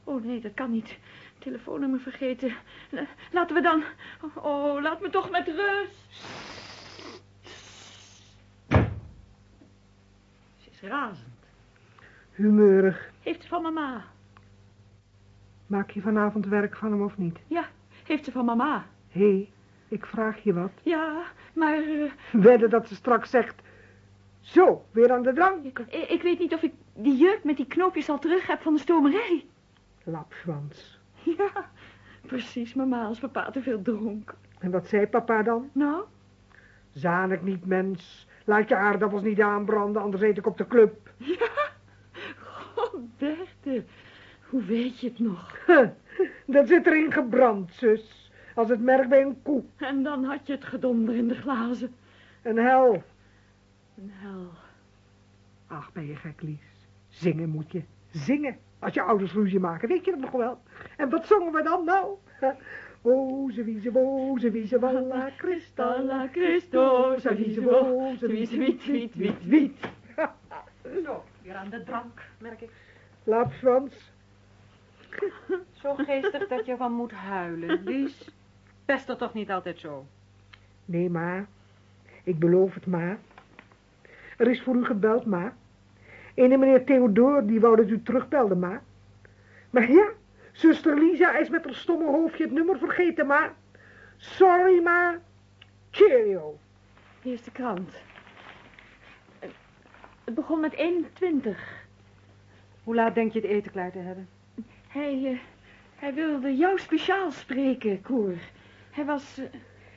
Speaker 2: Oh nee, dat kan niet. Telefoonnummer vergeten. Laten we dan... Oh, laat me toch met rust. Ze is razend.
Speaker 3: Humeurig.
Speaker 2: Heeft ze van mama?
Speaker 3: Maak je vanavond werk van hem of niet?
Speaker 2: Ja, heeft ze van mama.
Speaker 3: Hé, hey, ik vraag je wat.
Speaker 2: Ja, maar eh,
Speaker 3: Wedden dat ze straks zegt... Zo, weer aan de drank.
Speaker 2: ik, ik weet niet of ik die jurk met die knoopjes al terug heb van de stomerij.
Speaker 3: Lapswans.
Speaker 2: Ja, precies mama als papa te veel dronk.
Speaker 3: En wat zei papa dan?
Speaker 2: Nou,
Speaker 3: Zanik niet, mens. Laat je aardappels niet aanbranden, anders eet ik op de club.
Speaker 2: Ja, god Berthe, hoe weet je het nog?
Speaker 3: Dat zit erin gebrand, zus. Als het merk bij een koe.
Speaker 2: En dan had je het gedonder in de glazen.
Speaker 3: Een hel.
Speaker 2: Een hel.
Speaker 3: Ach, ben je gek, Lies. Zingen moet je. Zingen. Als je ouders ruzie maken, weet je dat nog wel. En wat zongen we dan nou? Boze wieze, boze wieze, walla,
Speaker 2: Alla Christo, sa wiese wo, sa wiese wiet, wiet, wiet, wiet.
Speaker 5: Zo, weer aan de drank, merk ik.
Speaker 3: Lapswans.
Speaker 5: Zo geestig dat je van moet huilen, Lies. Pest er toch niet altijd zo?
Speaker 3: Nee, ma. Ik beloof het, ma. Er is voor u gebeld, ma. Ene meneer Theodore, die wou dat u terugbelde, ma. Maar ja, zuster Lisa is met haar stomme hoofdje het nummer vergeten, ma. Sorry, ma. Cheerio.
Speaker 2: Hier is de krant. Het begon met 21.
Speaker 5: Hoe laat denk je het eten klaar te hebben?
Speaker 2: Hij, eh, hij wilde jou speciaal spreken, Koer. Hij was... eh,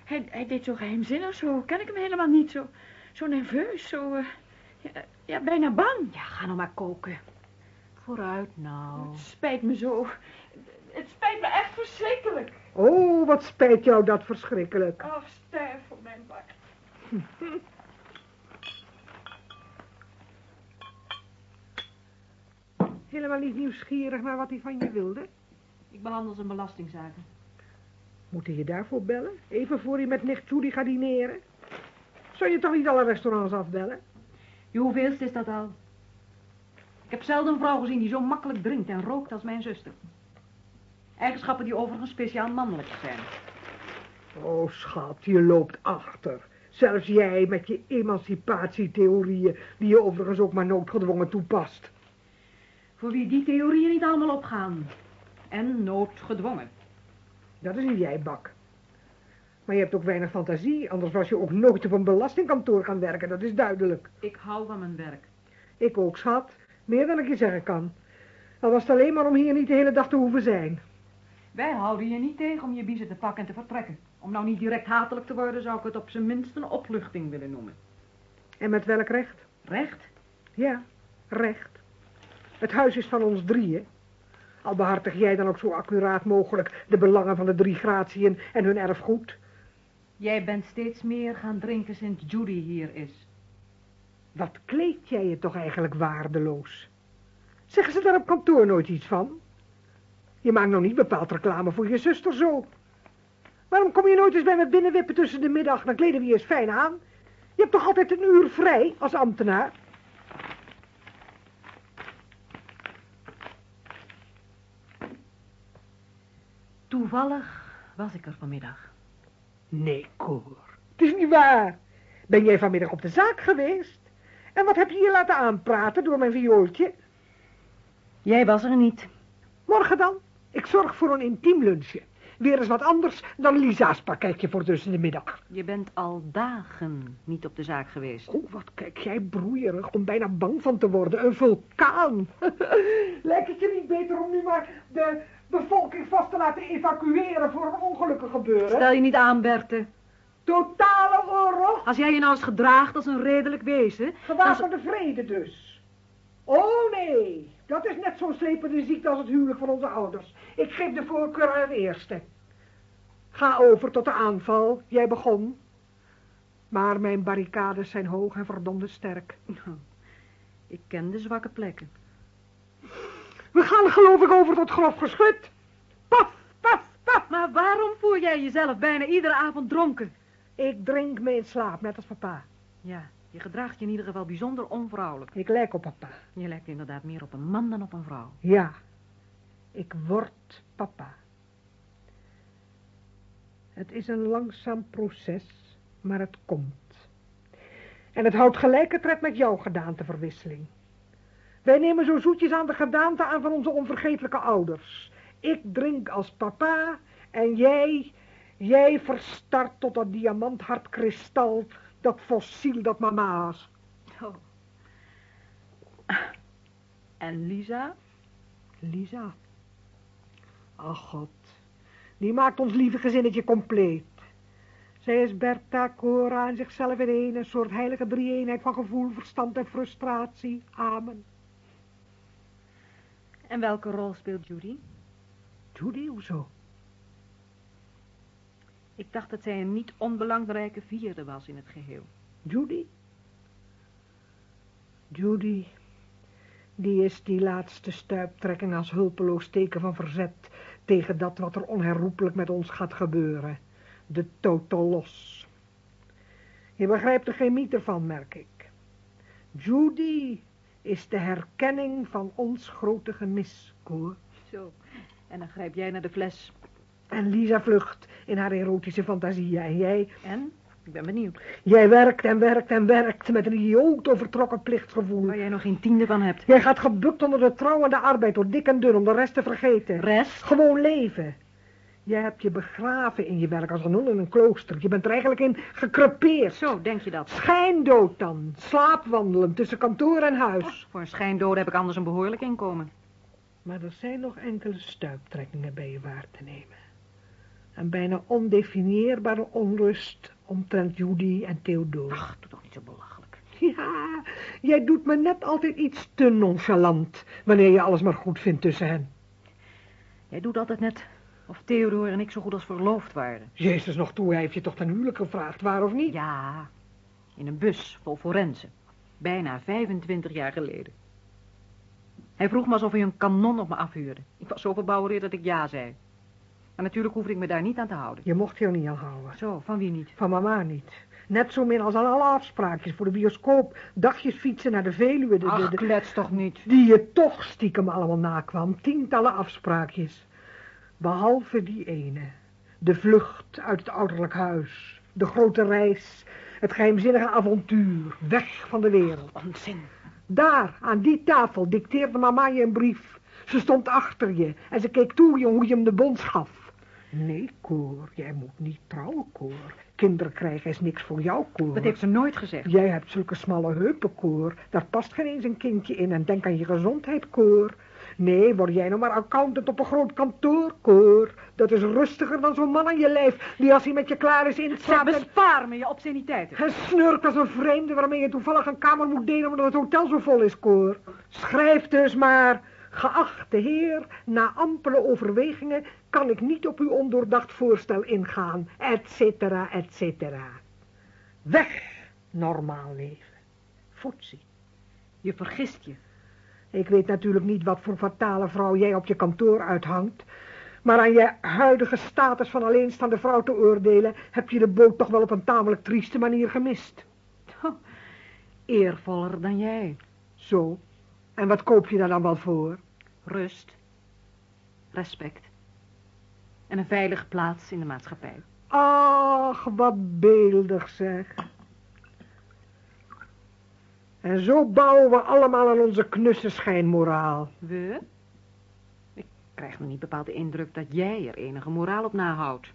Speaker 2: hij, hij deed zo geheimzinnig, zo ken ik hem helemaal niet. Zo, zo nerveus, zo... eh, ja, ja, bijna bang.
Speaker 5: Ja, ga nou maar koken. Vooruit nou.
Speaker 2: Het spijt me zo. Het spijt me echt verschrikkelijk.
Speaker 3: Oh, wat spijt jou dat verschrikkelijk.
Speaker 2: Ach, sterf voor mijn Bart.
Speaker 3: Helemaal niet nieuwsgierig naar wat hij van je wilde.
Speaker 5: Ik behandel zijn belastingzaken.
Speaker 3: Moet je daarvoor bellen? Even voor je met nicht Judy gaat dineren? Zou je toch niet alle restaurants afbellen?
Speaker 5: Je hoeveelste is dat al? Ik heb zelden een vrouw gezien die zo makkelijk drinkt en rookt als mijn zuster.
Speaker 6: Eigenschappen die overigens speciaal mannelijk zijn.
Speaker 3: Oh, schat, je loopt achter. Zelfs jij met je emancipatietheorieën, die je overigens ook maar noodgedwongen toepast.
Speaker 6: Voor wie die theorieën niet allemaal opgaan. En noodgedwongen.
Speaker 3: Dat is een jij, Bak. Maar je hebt ook weinig fantasie, anders was je ook nooit op een belastingkantoor gaan werken, dat is duidelijk.
Speaker 6: Ik hou van mijn werk.
Speaker 3: Ik ook, schat. Meer dan ik je zeggen kan. Al was het alleen maar om hier niet de hele dag te hoeven zijn.
Speaker 6: Wij houden je niet tegen om je biezen te pakken en te vertrekken. Om nou niet direct hatelijk te worden, zou ik het op zijn minst een opluchting willen noemen.
Speaker 3: En met welk recht?
Speaker 6: Recht?
Speaker 3: Ja, recht. Het huis is van ons drieën. Al behartig jij dan ook zo accuraat mogelijk de belangen van de drie gratieën en hun erfgoed.
Speaker 6: Jij bent steeds meer gaan drinken sinds Judy hier is.
Speaker 3: Wat kleed jij je toch eigenlijk waardeloos? Zeggen ze daar op kantoor nooit iets van? Je maakt nog niet bepaald reclame voor je zuster zo. Waarom kom je nooit eens bij me binnenwippen tussen de middag? Dan kleden we je eens fijn aan. Je hebt toch altijd een uur vrij als ambtenaar?
Speaker 6: Toevallig was ik er vanmiddag.
Speaker 3: Nee, Cor. Het is niet waar. Ben jij vanmiddag op de zaak geweest? En wat heb je je laten aanpraten door mijn viooltje?
Speaker 6: Jij was er niet.
Speaker 3: Morgen dan. Ik zorg voor een intiem lunchje. Weer eens wat anders dan Lisa's pakketje voor tussen de middag.
Speaker 6: Je bent al dagen niet op de zaak geweest.
Speaker 3: Oh, wat kijk jij broeierig om bijna bang van te worden. Een vulkaan. Lijkt het je niet beter om nu maar de bevolking vast te laten evacueren voor een ongelukkig gebeuren?
Speaker 6: Stel je niet aan, Berthe.
Speaker 3: Totale oorlog.
Speaker 6: Als jij je nou eens gedraagt als een redelijk wezen...
Speaker 3: Gewapende vrede dus. Oh nee, dat is net zo'n slepende ziekte als het huwelijk van onze ouders. Ik geef de voorkeur aan het eerste. Ga over tot de aanval. Jij begon. Maar mijn barricades zijn hoog en verdomde sterk.
Speaker 6: Ik ken de zwakke plekken.
Speaker 3: We gaan geloof ik over tot grof geschut. Paf, paf, paf.
Speaker 6: Maar waarom voel jij jezelf bijna iedere avond dronken?
Speaker 3: Ik drink me in slaap, net als papa.
Speaker 6: Ja, je gedraagt je in ieder geval bijzonder onvrouwelijk.
Speaker 3: Ik lijk op papa.
Speaker 6: Je lijkt inderdaad meer op een man dan op een vrouw.
Speaker 3: Ja, ik word papa. Het is een langzaam proces, maar het komt. En het houdt gelijke tred met jouw gedaanteverwisseling. Wij nemen zo zoetjes aan de gedaante aan van onze onvergetelijke ouders. Ik drink als papa en jij, jij verstart tot dat diamanthard kristal, dat fossiel dat mama was.
Speaker 6: Oh. En Lisa?
Speaker 3: Lisa. Ach god, die maakt ons lieve gezinnetje compleet. Zij is Bertha, Cora en zichzelf in één, een soort heilige drie-eenheid van gevoel, verstand en frustratie. Amen.
Speaker 6: En welke rol speelt Judy?
Speaker 3: Judy, hoezo?
Speaker 6: Ik dacht dat zij een niet onbelangrijke vierde was in het geheel.
Speaker 3: Judy? Judy, die is die laatste stuiptrekking als hulpeloos teken van verzet tegen dat wat er onherroepelijk met ons gaat gebeuren. De total los. Je begrijpt er geen meter van, merk ik. Judy is de herkenning van ons grote gemis, Koor.
Speaker 6: Zo, en dan grijp jij naar de fles.
Speaker 3: En Lisa vlucht in haar erotische fantasieën. En jij,
Speaker 6: En? Ik ben benieuwd.
Speaker 3: jij werkt en werkt en werkt met een idioot overtrokken plichtgevoel.
Speaker 6: Waar jij nog geen tiende van hebt.
Speaker 3: Jij gaat gebukt onder de trouwende arbeid door dik en dun om de rest te vergeten.
Speaker 6: Rest?
Speaker 3: Gewoon leven. Jij hebt je begraven in je werk als een non in een klooster. Je bent er eigenlijk in gekrepeerd.
Speaker 6: Zo, denk je dat?
Speaker 3: Schijndood dan. Slaapwandelen tussen kantoor en huis.
Speaker 6: Voor een schijndode heb ik anders een behoorlijk inkomen.
Speaker 3: Maar er zijn nog enkele stuiptrekkingen bij je waar te nemen. Een bijna ondefinieerbare onrust omtrent Judy en Theodore.
Speaker 6: Ach, doe toch niet zo belachelijk.
Speaker 3: Ja, jij doet me net altijd iets te nonchalant... wanneer je alles maar goed vindt tussen hen.
Speaker 6: Jij doet altijd net of Theodore en ik zo goed als verloofd waren.
Speaker 3: Jezus nog toe, hij heeft je toch ten huwelijk gevraagd, waar of niet?
Speaker 6: Ja, in een bus vol forensen. Bijna 25 jaar geleden. Hij vroeg me alsof hij een kanon op me afhuurde. Ik was zo verbouwereerd dat ik ja zei. Maar natuurlijk hoefde ik me daar niet aan te houden.
Speaker 3: Je mocht je er niet aan houden.
Speaker 6: Zo, van wie niet?
Speaker 3: Van mama niet. Net zo min als aan alle afspraakjes voor de bioscoop, dagjes fietsen naar de Veluwe, de, de,
Speaker 6: Ach,
Speaker 3: de-
Speaker 6: klets toch niet.
Speaker 3: die je toch stiekem allemaal nakwam. Tientallen afspraakjes. Behalve die ene. De vlucht uit het ouderlijk huis. De grote reis. Het geheimzinnige avontuur. Weg van de wereld.
Speaker 6: Onzin.
Speaker 3: Daar, aan die tafel, dicteerde mama je een brief. Ze stond achter je en ze keek toe je hoe je hem de bons gaf. Nee, Koor, jij moet niet trouwen, Koor. Kinderen krijgen is niks voor jou, Koor.
Speaker 6: Dat heeft ze nooit gezegd.
Speaker 3: Jij hebt zulke smalle heupen, Koor. Daar past geen eens een kindje in. En denk aan je gezondheid, Koor. Nee, word jij nou maar accountant op een groot kantoor, Koor. Dat is rustiger dan zo'n man aan je lijf... die als hij met je klaar is
Speaker 6: Zeg,
Speaker 3: inslaat... en-
Speaker 6: bespaar me je obsceniteiten.
Speaker 3: en snurkt als een vreemde waarmee je toevallig een kamer moet delen omdat het hotel zo vol is, Koor. Schrijf dus maar, geachte heer, na ampele overwegingen kan ik niet op uw ondoordacht voorstel ingaan, et cetera, et cetera. Weg, normaal leven. Foetsie.
Speaker 6: Je vergist je.
Speaker 3: Ik weet natuurlijk niet wat voor fatale vrouw jij op je kantoor uithangt. Maar aan je huidige status van alleenstaande vrouw te oordelen... heb je de boot toch wel op een tamelijk trieste manier gemist.
Speaker 6: Eervoller dan jij.
Speaker 3: Zo. En wat koop je daar dan wel voor?
Speaker 6: Rust. Respect. En een veilige plaats in de maatschappij.
Speaker 3: Ach, wat beeldig zeg. En zo bouwen we allemaal aan onze knusse schijnmoraal.
Speaker 6: We? Ik krijg nog niet bepaald de indruk dat jij er enige moraal op nahoudt.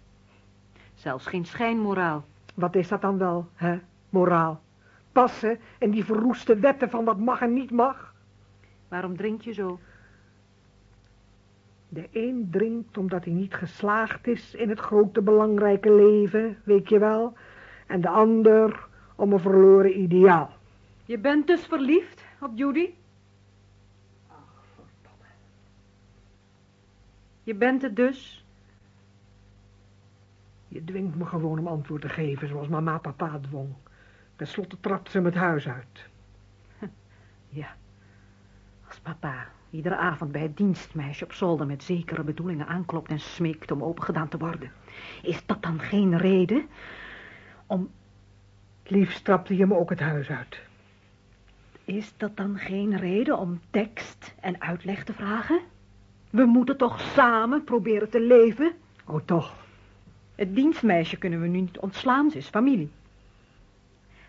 Speaker 6: Zelfs geen schijnmoraal.
Speaker 3: Wat is dat dan wel, hè? Moraal. Passen en die verroeste wetten van wat mag en niet mag.
Speaker 6: Waarom drink je zo?
Speaker 3: De een drinkt omdat hij niet geslaagd is in het grote belangrijke leven, weet je wel. En de ander om een verloren ideaal.
Speaker 6: Je bent dus verliefd op Judy? Je bent het dus?
Speaker 3: Je dwingt me gewoon om antwoord te geven zoals mama papa dwong. Ten slotte trapt ze hem het huis uit.
Speaker 6: Ja. Als papa iedere avond bij het dienstmeisje op zolder met zekere bedoelingen aanklopt en smeekt om opengedaan te worden. Is dat dan geen reden om...
Speaker 3: Liefst trapte je me ook het huis uit.
Speaker 6: Is dat dan geen reden om tekst en uitleg te vragen? We moeten toch samen proberen te leven?
Speaker 3: Oh, toch.
Speaker 6: Het dienstmeisje kunnen we nu niet ontslaan, ze is familie.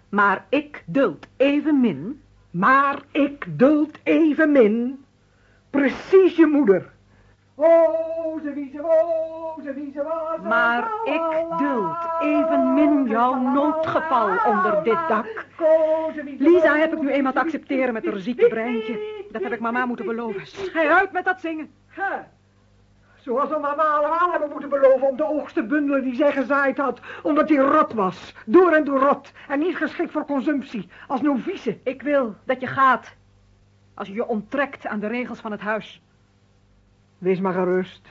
Speaker 6: Maar ik duld evenmin
Speaker 3: Maar ik duld evenmin precies je moeder. Oh, ze wie ze oh, ze wie ze was.
Speaker 6: Maar ik duld evenmin jouw noodgeval onder dit dak. Lisa heb ik nu eenmaal te accepteren met haar zieke breintje. Dat heb ik mama moeten beloven. Schij uit met dat zingen.
Speaker 3: Ga. Zoals we mama allemaal hebben moeten beloven om de oogst te bundelen die zij gezaaid had, omdat die rot was, door en door rot, en niet geschikt voor consumptie, als novice.
Speaker 6: Ik wil dat je gaat. Als je je onttrekt aan de regels van het huis.
Speaker 3: Wees maar gerust.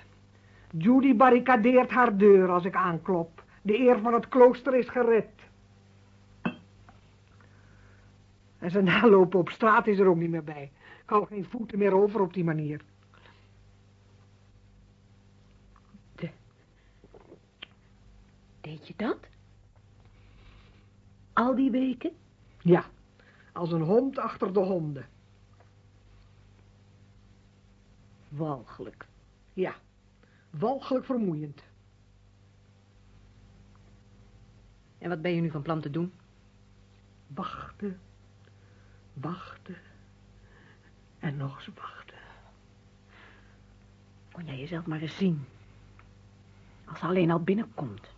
Speaker 3: Judy barricadeert haar deur als ik aanklop. De eer van het klooster is gered. En zijn nalopen op straat is er ook niet meer bij. Ik hou geen voeten meer over op die manier.
Speaker 5: Deed je dat? Al die weken?
Speaker 3: Ja, als een hond achter de honden.
Speaker 5: Walgelijk.
Speaker 3: Ja, walgelijk vermoeiend.
Speaker 6: En wat ben je nu van plan te doen?
Speaker 3: Wachten, wachten en nog eens wachten.
Speaker 6: Kon jij jezelf maar eens zien. Als ze alleen al binnenkomt.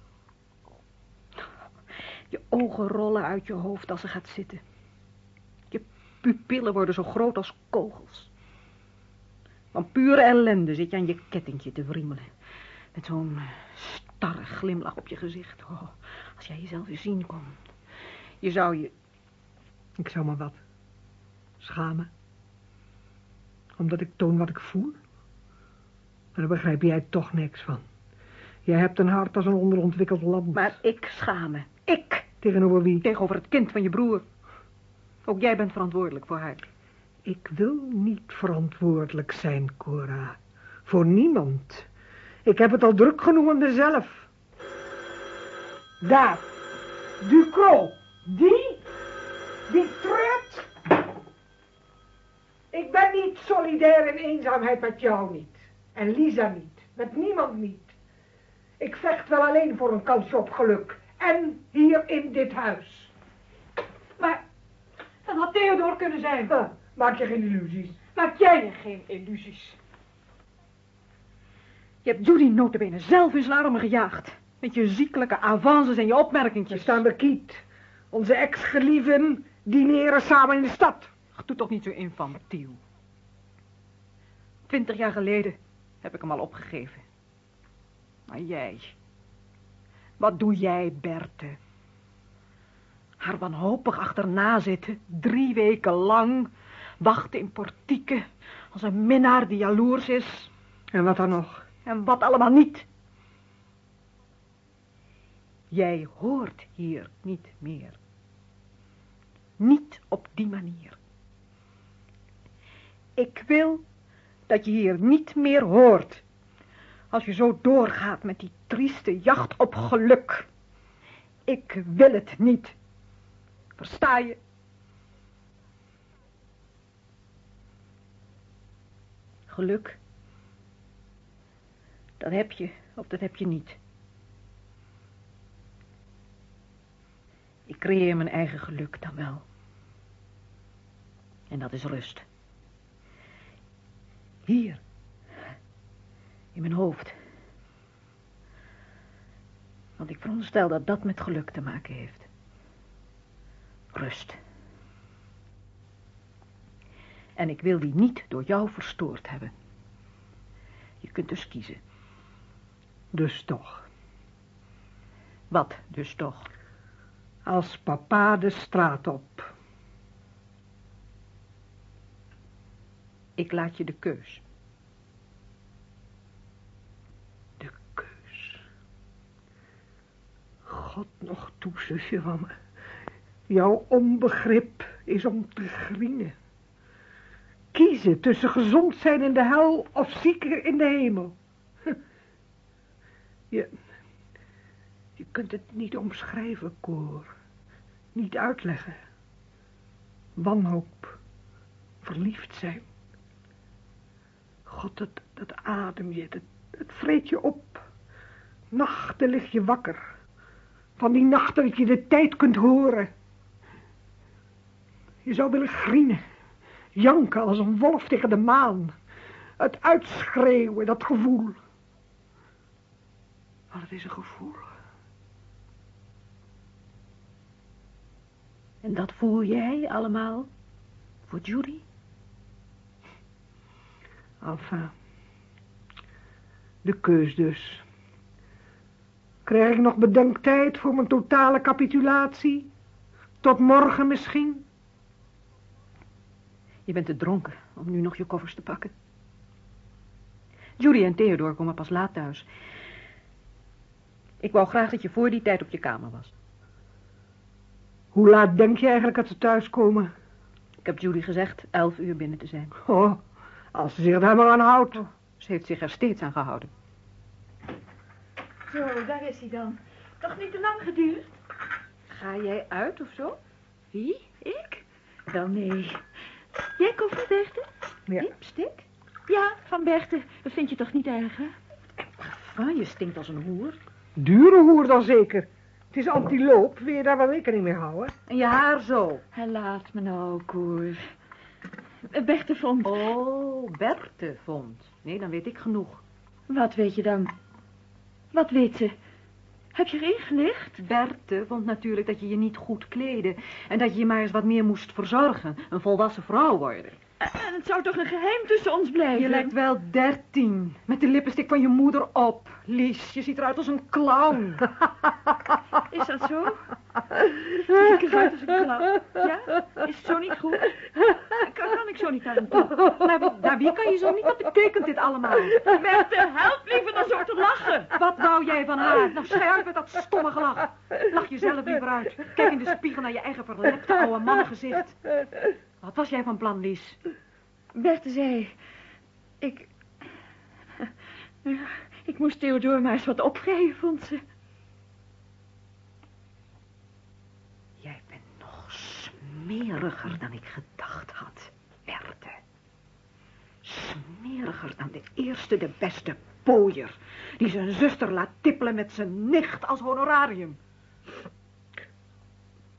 Speaker 6: Je ogen rollen uit je hoofd als ze gaat zitten. Je pupillen worden zo groot als kogels. Van pure ellende zit je aan je kettingje te wriemelen. Met zo'n eh, starre glimlach op je gezicht. Oh, als jij jezelf eens zien kon. Je zou je...
Speaker 3: Ik zou maar wat schamen. Omdat ik toon wat ik voel. Maar daar begrijp jij toch niks van. Jij hebt een hart als een onderontwikkeld land.
Speaker 6: Maar ik schaam me. Ik
Speaker 3: Tegenover wie?
Speaker 6: tegenover het kind van je broer. Ook jij bent verantwoordelijk voor haar.
Speaker 3: Ik wil niet verantwoordelijk zijn, Cora. Voor niemand. Ik heb het al druk genoeg aan mezelf. Daar. Ducro. Die. Die trut. Ik ben niet solidair in eenzaamheid met jou niet. En Lisa niet. Met niemand niet. Ik vecht wel alleen voor een kansje op geluk. En hier in dit huis.
Speaker 6: Maar dat had Theodor kunnen zijn.
Speaker 3: Maak je geen illusies.
Speaker 6: Maak jij je geen illusies. Je hebt Judy notabene zelf in zijn armen gejaagd. Met je ziekelijke avances en je
Speaker 3: We
Speaker 6: opmerkingjes.
Speaker 3: staan bekiet. Onze ex-gelieven dineren samen in de stad.
Speaker 6: Ach, Doe toch niet zo infantiel. Twintig jaar geleden heb ik hem al opgegeven. Maar jij... Wat doe jij, Berthe? Haar wanhopig achterna zitten, drie weken lang... Wachten in portieken, als een minnaar die jaloers is...
Speaker 3: En wat dan nog?
Speaker 6: En wat allemaal niet. Jij hoort hier niet meer. Niet op die manier. Ik wil dat je hier niet meer hoort. Als je zo doorgaat met die trieste jacht op geluk. Ik wil het niet. Versta je? Geluk. Dat heb je of dat heb je niet. Ik creëer mijn eigen geluk dan wel. En dat is rust. Hier. In mijn hoofd. Want ik veronderstel dat dat met geluk te maken heeft. Rust. En ik wil die niet door jou verstoord hebben. Je kunt dus kiezen.
Speaker 3: Dus toch.
Speaker 6: Wat dus toch?
Speaker 3: Als papa de straat op.
Speaker 6: Ik laat je de keus.
Speaker 3: De keus. God nog toe, zusje van me. Jouw onbegrip is om te grienen. Kiezen tussen gezond zijn in de hel of ziek in de hemel. Je, je kunt het niet omschrijven, Koor. Niet uitleggen. Wanhoop. Verliefd zijn. God, dat, dat adem je, dat, het vreet je op. Nachten lig je wakker. Van die nachten dat je de tijd kunt horen. Je zou willen grienen. Janken als een wolf tegen de maan. Het uitschreeuwen, dat gevoel. Maar het is een gevoel.
Speaker 6: En dat voel jij allemaal voor Judy?
Speaker 3: Enfin. De keus dus. Krijg ik nog bedenktijd voor mijn totale capitulatie? Tot morgen misschien?
Speaker 6: Je bent te dronken om nu nog je koffers te pakken. Judy en Theodor komen pas laat thuis. Ik wou graag dat je voor die tijd op je kamer was.
Speaker 3: Hoe laat denk je eigenlijk dat ze thuiskomen?
Speaker 6: Ik heb Judy gezegd elf uur binnen te zijn.
Speaker 3: Oh, als ze zich daar maar aan houdt.
Speaker 6: Ze heeft zich er steeds aan gehouden.
Speaker 2: Zo, daar is hij dan. Toch niet te lang geduurd?
Speaker 6: Ga jij uit of zo?
Speaker 2: Wie? Ik? Wel, nee. Jij komt van Berthe?
Speaker 3: Ja.
Speaker 2: Lipstick? Ja, van Berthe. Dat vind je toch niet erg, hè?
Speaker 6: Ah, je stinkt als een hoer.
Speaker 3: Dure hoer dan zeker. Het is antiloop, wil je daar wel rekening mee houden?
Speaker 6: En je haar zo.
Speaker 2: Hij laat me nou, Koer. Berthe vond...
Speaker 6: Oh, Berthe vond. Nee, dan weet ik genoeg.
Speaker 2: Wat weet je dan? Wat weet ze? Heb je erin gelicht?
Speaker 6: Berthe vond natuurlijk dat je je niet goed kleedde. En dat je je maar eens wat meer moest verzorgen. Een volwassen vrouw worden.
Speaker 2: En het zou toch een geheim tussen ons blijven?
Speaker 6: Je lijkt wel dertien. Met de lippenstick van je moeder op. Lies, je ziet eruit als een clown.
Speaker 2: Is dat zo? Zie ik eruit als een clown? Ja? Is het zo niet goed? Kan, kan ik zo niet aan toe?
Speaker 6: Naar wie, naar wie kan je zo niet? Wat betekent dit allemaal?
Speaker 2: Berthe, help liever dan zo te lachen.
Speaker 6: Wat wou jij van haar? Nou, schei uit met dat stomme gelach. Lach jezelf liever uit. Kijk in de spiegel naar je eigen verlepte oude mannengezicht. Wat was jij van plan, Lies?
Speaker 2: Berthe zei... Ik... Ik moest Theodor maar eens wat opgeven, vond ze.
Speaker 6: Jij bent nog smeriger dan ik gedacht had, Berthe. Smeriger dan de eerste, de beste pooier. Die zijn zuster laat tippelen met zijn nicht als honorarium.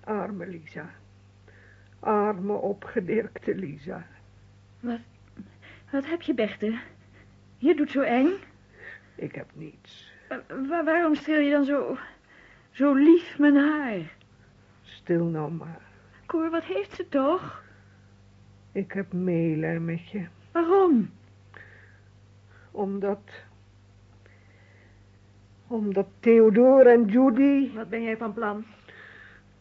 Speaker 3: Arme Lisa. Arme opgedirkte Lisa.
Speaker 2: Wat, wat heb je, Berthe? Je doet zo eng.
Speaker 3: Ik heb niets.
Speaker 2: Eh, wa- waarom streel je dan zo, zo lief mijn haar?
Speaker 3: Stil nou maar.
Speaker 2: Cor, wat heeft ze toch?
Speaker 3: Ik heb meelij met je.
Speaker 2: Waarom?
Speaker 3: Omdat... Omdat Theodore en Judy...
Speaker 6: Wat ben jij van plan?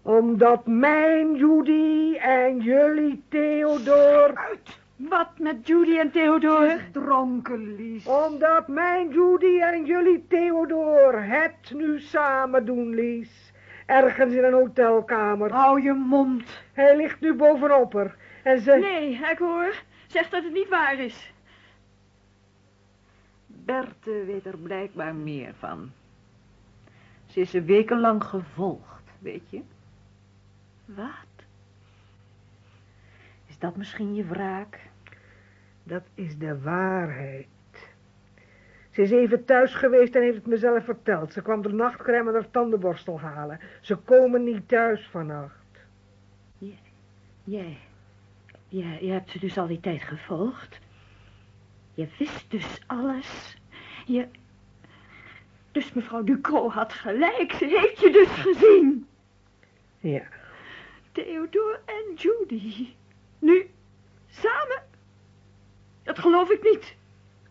Speaker 3: Omdat mijn Judy en jullie Theodore...
Speaker 6: Uit!
Speaker 2: Wat met Judy en Theodore?
Speaker 6: Dronken, Lies.
Speaker 3: Omdat mijn Judy en jullie Theodore het nu samen doen, Lies. Ergens in een hotelkamer.
Speaker 6: Hou je mond.
Speaker 3: Hij ligt nu bovenop er. En ze...
Speaker 2: Nee, ik hoor. Zeg dat het niet waar is.
Speaker 6: Berthe weet er blijkbaar meer van. Ze is er wekenlang gevolgd, weet je.
Speaker 2: Wat?
Speaker 6: Is dat misschien je wraak?
Speaker 3: Dat is de waarheid. Ze is even thuis geweest en heeft het mezelf verteld. Ze kwam de nachtcrème en haar tandenborstel halen. Ze komen niet thuis vannacht.
Speaker 2: Jij, jij, je hebt ze dus al die tijd gevolgd. Je wist dus alles. Je... Dus mevrouw Ducro had gelijk. Ze heeft je dus gezien.
Speaker 3: Ja,
Speaker 2: Theodore en Judy. Nu, samen? Dat geloof ik niet.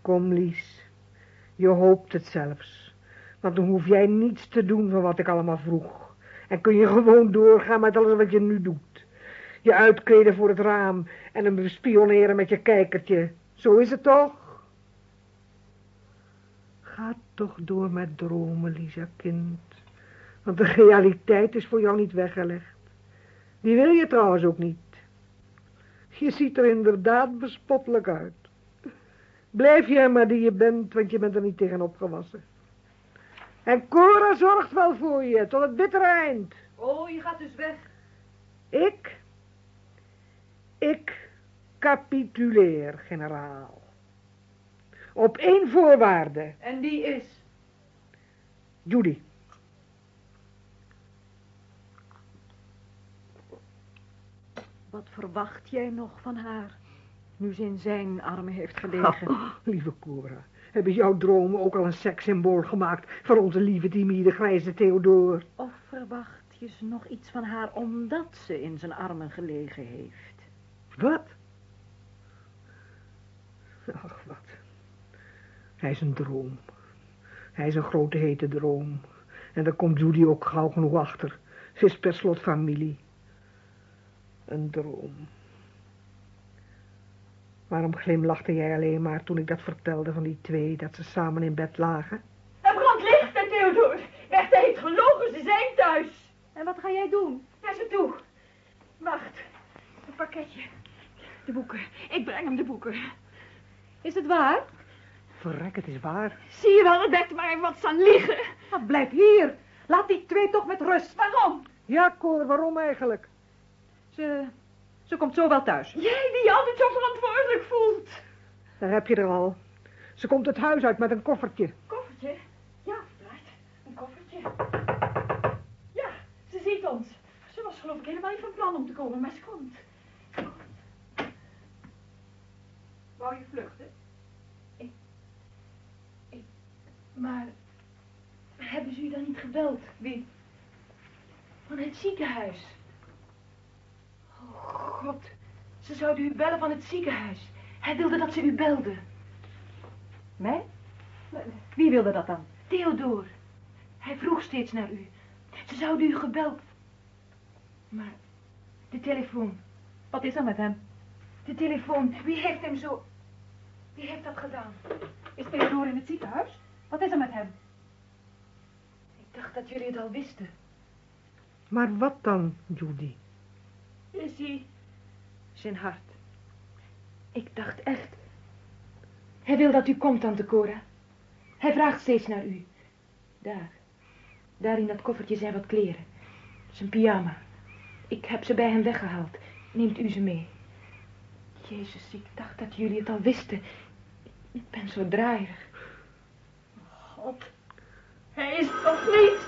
Speaker 3: kom Lies. Je hoopt het zelfs. Want dan hoef jij niets te doen van wat ik allemaal vroeg. En kun je gewoon doorgaan met alles wat je nu doet. Je uitkleden voor het raam en hem bespioneren met je kijkertje. Zo is het toch? Ga toch door met dromen, Lisa, kind. Want de realiteit is voor jou niet weggelegd. Die wil je trouwens ook niet. Je ziet er inderdaad bespottelijk uit. Blijf jij maar die je bent, want je bent er niet tegen opgewassen. En Cora zorgt wel voor je, tot het bittere eind.
Speaker 6: Oh, je gaat dus weg.
Speaker 3: Ik, ik capituleer, generaal. Op één voorwaarde,
Speaker 6: En die is...
Speaker 3: Judy.
Speaker 6: Wat verwacht jij nog van haar? Nu ze in zijn armen heeft gelegen.
Speaker 3: Oh, lieve Cora, hebben jouw dromen ook al een sekssymbool gemaakt voor onze lieve timide grijze Theodore?
Speaker 6: Of verwacht je ze nog iets van haar omdat ze in zijn armen gelegen heeft?
Speaker 3: Wat? Ach, wat. Hij is een droom. Hij is een grote hete droom. En daar komt Judy ook gauw genoeg achter. Ze is per slot familie. Een droom. Waarom glimlachte jij alleen maar toen ik dat vertelde van die twee, dat ze samen in bed lagen?
Speaker 2: Er brandt licht bij Theodore. Bertha heeft gelogen, ze zijn thuis.
Speaker 6: En wat ga jij doen?
Speaker 2: Naar ze toe. Wacht, een pakketje. De boeken. Ik breng hem de boeken.
Speaker 6: Is het waar?
Speaker 3: Verrek, het is waar.
Speaker 2: Zie je wel dat Bertha maar even wat staan liggen?
Speaker 6: Nou, blijf hier. Laat die twee toch met rust.
Speaker 2: Waarom?
Speaker 3: Ja, Cor, waarom eigenlijk?
Speaker 6: Ze, ze komt zo wel thuis.
Speaker 2: Jij die je altijd zo verantwoordelijk voelt.
Speaker 3: Daar heb je er al. Ze komt het huis uit met een koffertje.
Speaker 2: Koffertje? Ja, right. Een koffertje. Ja, ze ziet ons. Ze was geloof ik helemaal niet van plan om te komen, maar ze komt.
Speaker 6: Wou je vluchten?
Speaker 2: Maar hebben ze u dan niet gebeld?
Speaker 6: Wie?
Speaker 2: Van het ziekenhuis. God, ze zouden u bellen van het ziekenhuis. Hij wilde dat ze u belde.
Speaker 6: Mij? Wie wilde dat dan?
Speaker 2: Theodore. Hij vroeg steeds naar u. Ze zouden u gebeld. Maar de telefoon,
Speaker 6: Wat is er met hem?
Speaker 2: de telefoon, wie heeft hem zo... Wie heeft dat gedaan?
Speaker 6: Is Theodore in het ziekenhuis? Wat is er met hem?
Speaker 2: Ik dacht dat jullie het al wisten.
Speaker 3: Maar wat dan, Judy?
Speaker 2: Is hij...
Speaker 6: Zijn hart.
Speaker 2: Ik dacht echt. Hij wil dat u komt, tante Cora. Hij vraagt steeds naar u. Daar. Daar in dat koffertje zijn wat kleren. Zijn pyjama. Ik heb ze bij hem weggehaald. Neemt u ze mee. Jezus, ik dacht dat jullie het al wisten. Ik ben zo draaierig. God. Hij is toch niet?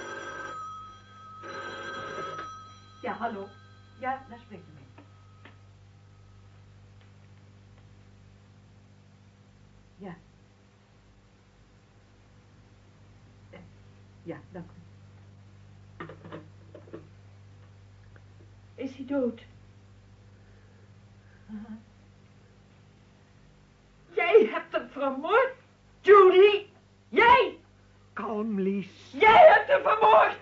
Speaker 6: Ja, hallo. Ja, daar spreekt u mee. Ja. Eh, Ja, dank u.
Speaker 2: Is hij dood? Jij hebt hem vermoord, Judy. Jij!
Speaker 3: Kalm, Lies.
Speaker 2: Jij hebt hem vermoord!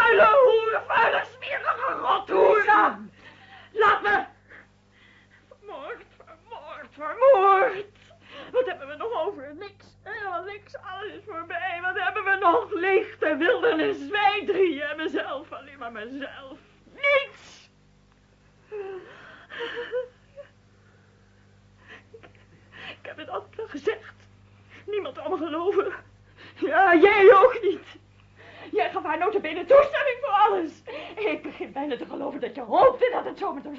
Speaker 2: Vuile hoer, vuile smerige rothoer! Laat me! Vermoord, vermoord, vermoord! Wat hebben we nog over? Niks, helemaal niks, alles is voorbij. Wat hebben we nog? Leegte, wildernis, wij drieën en mezelf, alleen maar mezelf. Niets! Ik heb het altijd al gezegd. Niemand wil me geloven. Ja, jij ook niet. Jij gaf haar notabene toestemming voor alles. Ik begin bijna te geloven dat je hoopte dat het zo met hem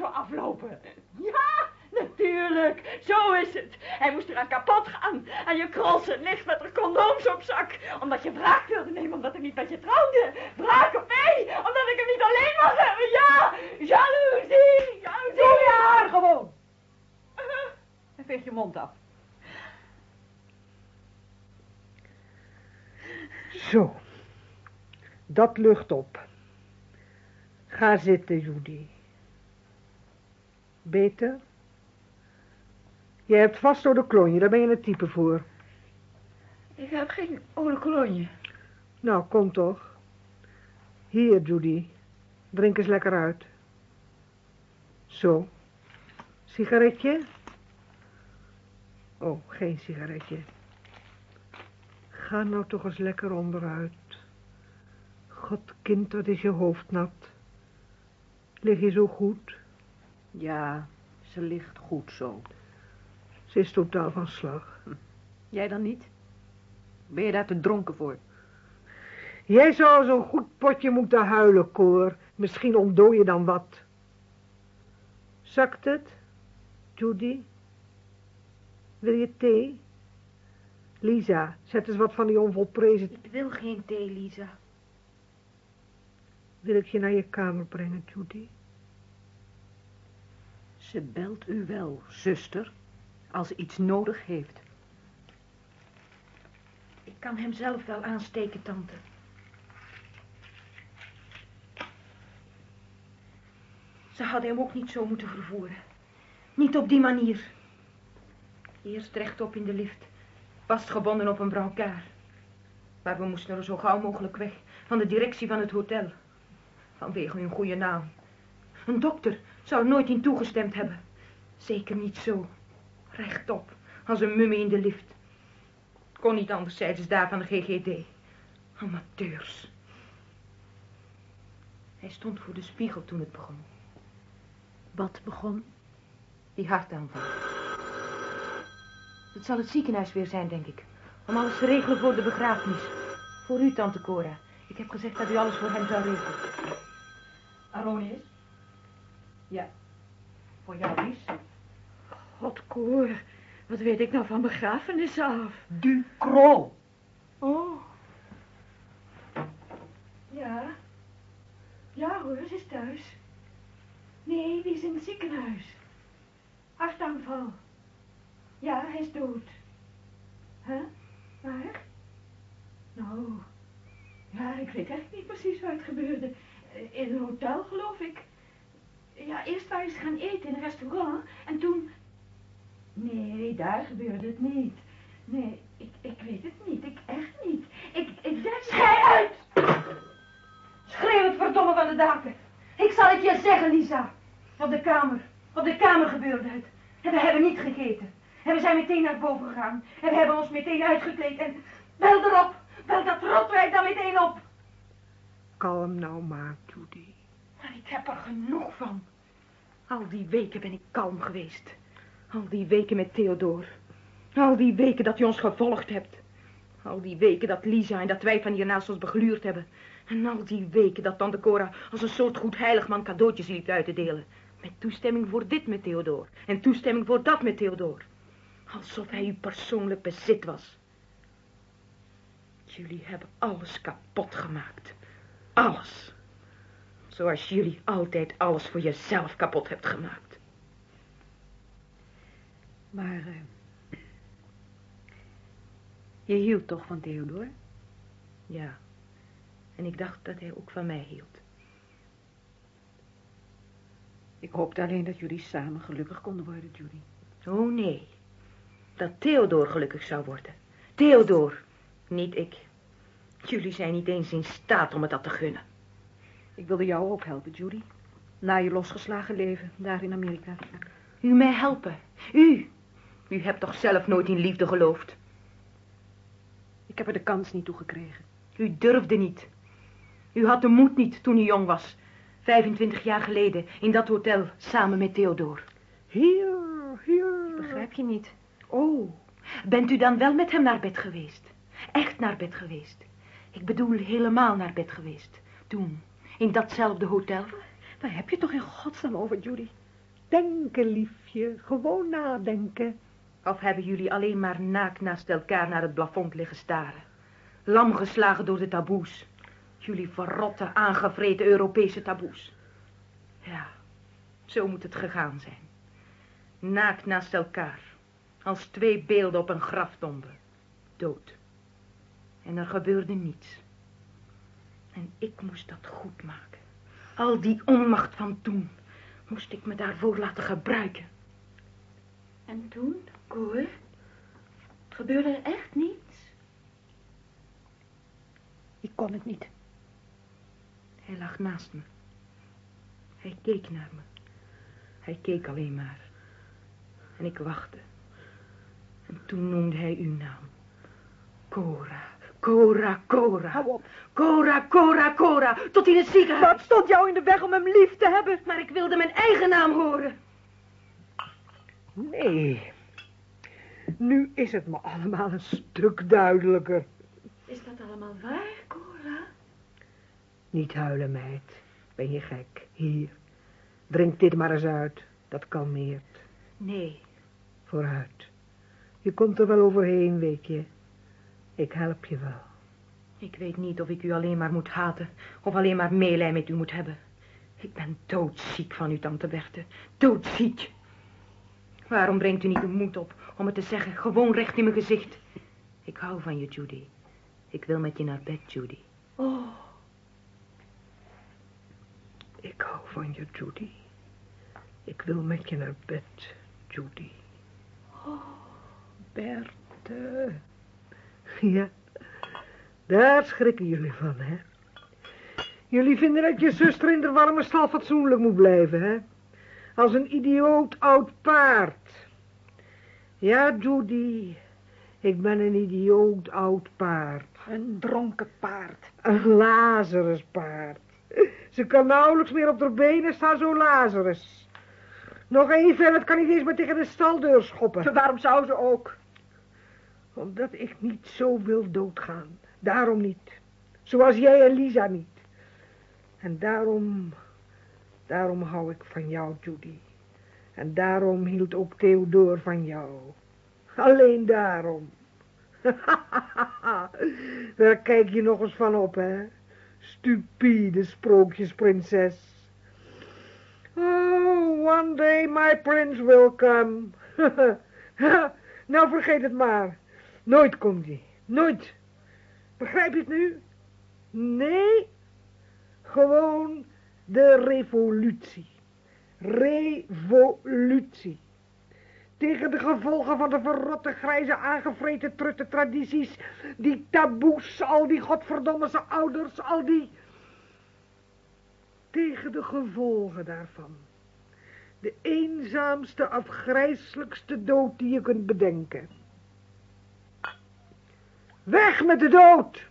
Speaker 2: Ja, natuurlijk. Zo is het. Hij moest eraan kapot gaan. En je krolsen ligt met er condooms op zak. Omdat je wraak wilde nemen omdat hij niet met je trouwde. Wraak op mij. Omdat ik hem niet alleen mag hebben. Ja, jaloezie. Jaloezie.
Speaker 6: Doe je haar gewoon! En veeg je mond af.
Speaker 3: Zo. Dat lucht op. Ga zitten, Judy. Beter? Je hebt vast door de klonje, daar ben je het type voor.
Speaker 2: Ik heb geen oude kolonje.
Speaker 3: Nou, kom toch. Hier, Judy. Drink eens lekker uit. Zo. Sigaretje? Oh, geen sigaretje. Ga nou toch eens lekker onderuit. God, kind, wat is je hoofd nat. Lig je zo goed?
Speaker 6: Ja, ze ligt goed zo.
Speaker 3: Ze is totaal van slag.
Speaker 6: Jij dan niet? Ben je daar te dronken voor?
Speaker 3: Jij zou zo'n goed potje moeten huilen, Koor. Misschien ontdooi je dan wat. Zakt het? Judy? Wil je thee? Lisa, zet eens wat van die onvolprezen...
Speaker 5: Ik wil geen thee, Lisa.
Speaker 3: Wil ik je naar je kamer brengen, Judy?
Speaker 6: Ze belt u wel, zuster, als ze iets nodig heeft.
Speaker 5: Ik kan hem zelf wel aansteken, tante. Ze hadden hem ook niet zo moeten vervoeren. Niet op die manier. Eerst rechtop in de lift, vastgebonden op een brancard. Maar we moesten er zo gauw mogelijk weg, van de directie van het hotel. Vanwege hun goede naam. Een dokter zou er nooit in toegestemd hebben. Zeker niet zo. Rechtop, als een mummie in de lift. Kon niet anders, ze daar van de GGD. Amateurs. Hij stond voor de spiegel toen het begon.
Speaker 6: Wat begon?
Speaker 5: Die hartaanval. Het zal het ziekenhuis weer zijn, denk ik. Om alles te regelen voor de begrafenis. Voor u, tante Cora. Ik heb gezegd dat u alles voor hem zou regelen.
Speaker 6: Aronius? Ja. Voor jou, Lies?
Speaker 2: God, Koor. Wat weet ik nou van begrafenissen af?
Speaker 6: Ducro.
Speaker 2: Oh. Ja. Ja hoor, ze is thuis. Nee, die is in het ziekenhuis. Hartaanval. Ja, hij is dood. Huh? Waar? Nou, ja, ik weet echt niet precies waar het gebeurde. In een hotel, geloof ik. Ja, eerst waren ze gaan eten in een restaurant en toen... Nee, daar gebeurde het niet. Nee, ik, ik weet het niet. Ik echt niet. Ik, ik denk...
Speaker 5: Schei uit! Schreeuw het verdomme van de daken. Ik zal het je zeggen, Lisa. Op de kamer. Op de kamer gebeurde het. En we hebben niet gegeten. En we zijn meteen naar boven gegaan. En we hebben ons meteen uitgekleed. En bel erop. Bel dat rotwerk dan meteen op.
Speaker 3: Kalm nou maar, Judy.
Speaker 5: Maar ik heb er genoeg van. Al die weken ben ik kalm geweest. Al die weken met Theodore. Al die weken dat je ons gevolgd hebt. Al die weken dat Lisa en dat wij van hier naast ons begluurd hebben. En al die weken dat tante Cora als een soort goed heiligman cadeautjes liep uit te delen. Met toestemming voor dit met Theodore. En toestemming voor dat met Theodore. Alsof hij uw persoonlijk bezit was. Jullie hebben alles kapot gemaakt. Alles. Zoals jullie altijd alles voor jezelf kapot hebt gemaakt.
Speaker 6: Maar eh, je hield toch van Theodor?
Speaker 5: Ja. En ik dacht dat hij ook van mij hield.
Speaker 6: Ik hoopte alleen dat jullie samen gelukkig konden worden, Judy.
Speaker 5: Oh nee. Dat Theodor gelukkig zou worden. Theodor, niet ik. Jullie zijn niet eens in staat om het dat te gunnen.
Speaker 6: Ik wilde jou ook helpen, Judy. Na je losgeslagen leven, daar in Amerika.
Speaker 5: U mij helpen. U. U hebt toch zelf nooit in liefde geloofd?
Speaker 6: Ik heb er de kans niet toe gekregen.
Speaker 5: U durfde niet. U had de moed niet toen u jong was. 25 jaar geleden, in dat hotel, samen met Theodor.
Speaker 3: Hier, hier.
Speaker 5: Begrijp je niet?
Speaker 3: Oh,
Speaker 5: Bent u dan wel met hem naar bed geweest? Echt naar bed geweest? Ik bedoel, helemaal naar bed geweest. Toen, in datzelfde hotel.
Speaker 6: Waar heb je toch in godsnaam over, Judy?
Speaker 3: denken, liefje. Gewoon nadenken.
Speaker 5: Of hebben jullie alleen maar naakt naast elkaar naar het plafond liggen staren? Lam geslagen door de taboes. Jullie verrotte, aangevreten Europese taboes. Ja, zo moet het gegaan zijn. Naakt naast elkaar. Als twee beelden op een graftombe. Dood. En er gebeurde niets. En ik moest dat goed maken. Al die onmacht van toen moest ik me daarvoor laten gebruiken.
Speaker 2: En toen, Cor? Gebeurde er echt niets?
Speaker 6: Ik kon het niet.
Speaker 5: Hij lag naast me. Hij keek naar me. Hij keek alleen maar. En ik wachtte. En toen noemde hij uw naam. Cora, Cora, Cora.
Speaker 6: Hou op.
Speaker 5: Cora, Cora, Cora. Tot in het ziekenhuis.
Speaker 6: Wat stond jou in de weg om hem lief te hebben?
Speaker 5: Maar ik wilde mijn eigen naam horen.
Speaker 3: Nee. Nu is het me allemaal een stuk duidelijker.
Speaker 2: Is dat allemaal waar, Cora?
Speaker 3: Niet huilen, meid. Ben je gek? Hier. Drink dit maar eens uit. Dat kalmeert.
Speaker 5: Nee,
Speaker 3: Vooruit. Je komt er wel overheen, weet je. Ik help je wel.
Speaker 5: ik weet niet of ik u alleen maar moet haten... of alleen maar meelij met u moet hebben. Ik ben doodziek van u, tante Berthe. Doodziek. Waarom brengt u niet de moed op om het te zeggen, gewoon recht in mijn gezicht? Ik hou van je, Judy. Ik wil met je naar bed, Judy.
Speaker 2: Oh,
Speaker 3: Ik hou van je, Judy. Ik wil met je naar bed, Judy.
Speaker 2: oh.
Speaker 3: Berthe. Ja, daar schrikken jullie van, hè? Jullie vinden dat je zuster in de warme stal fatsoenlijk moet blijven, hè? Als een idioot oud paard. Ja, Judy, ik ben een idioot oud paard.
Speaker 6: Een dronken paard.
Speaker 3: Een Lazaruspaard. Ze kan nauwelijks meer op haar benen staan, zo Lazarus. Nog even en het kan niet eens meer tegen de staldeur schoppen.
Speaker 6: Waarom zou ze ook?
Speaker 3: Omdat ik niet zo wil doodgaan. Daarom niet. Zoals jij en Lisa niet. En daarom, daarom hou ik van jou, Judy. En daarom hield ook Theodor van jou. Alleen daarom. Daar kijk je nog eens van op, hè? Stupide sprookjesprinses. Oh, one day my prince will come. nou, vergeet het maar. Nooit komt hij. Nooit. Begrijp je het nu? Nee. Gewoon de revolutie. Revolutie. Tegen de gevolgen van de verrotte, grijze, aangevreten trutte tradities. Die taboes, al die godverdomme ouders, al die... Tegen de gevolgen daarvan. De eenzaamste, afgrijselijkste dood die je kunt bedenken. Weg met de dood!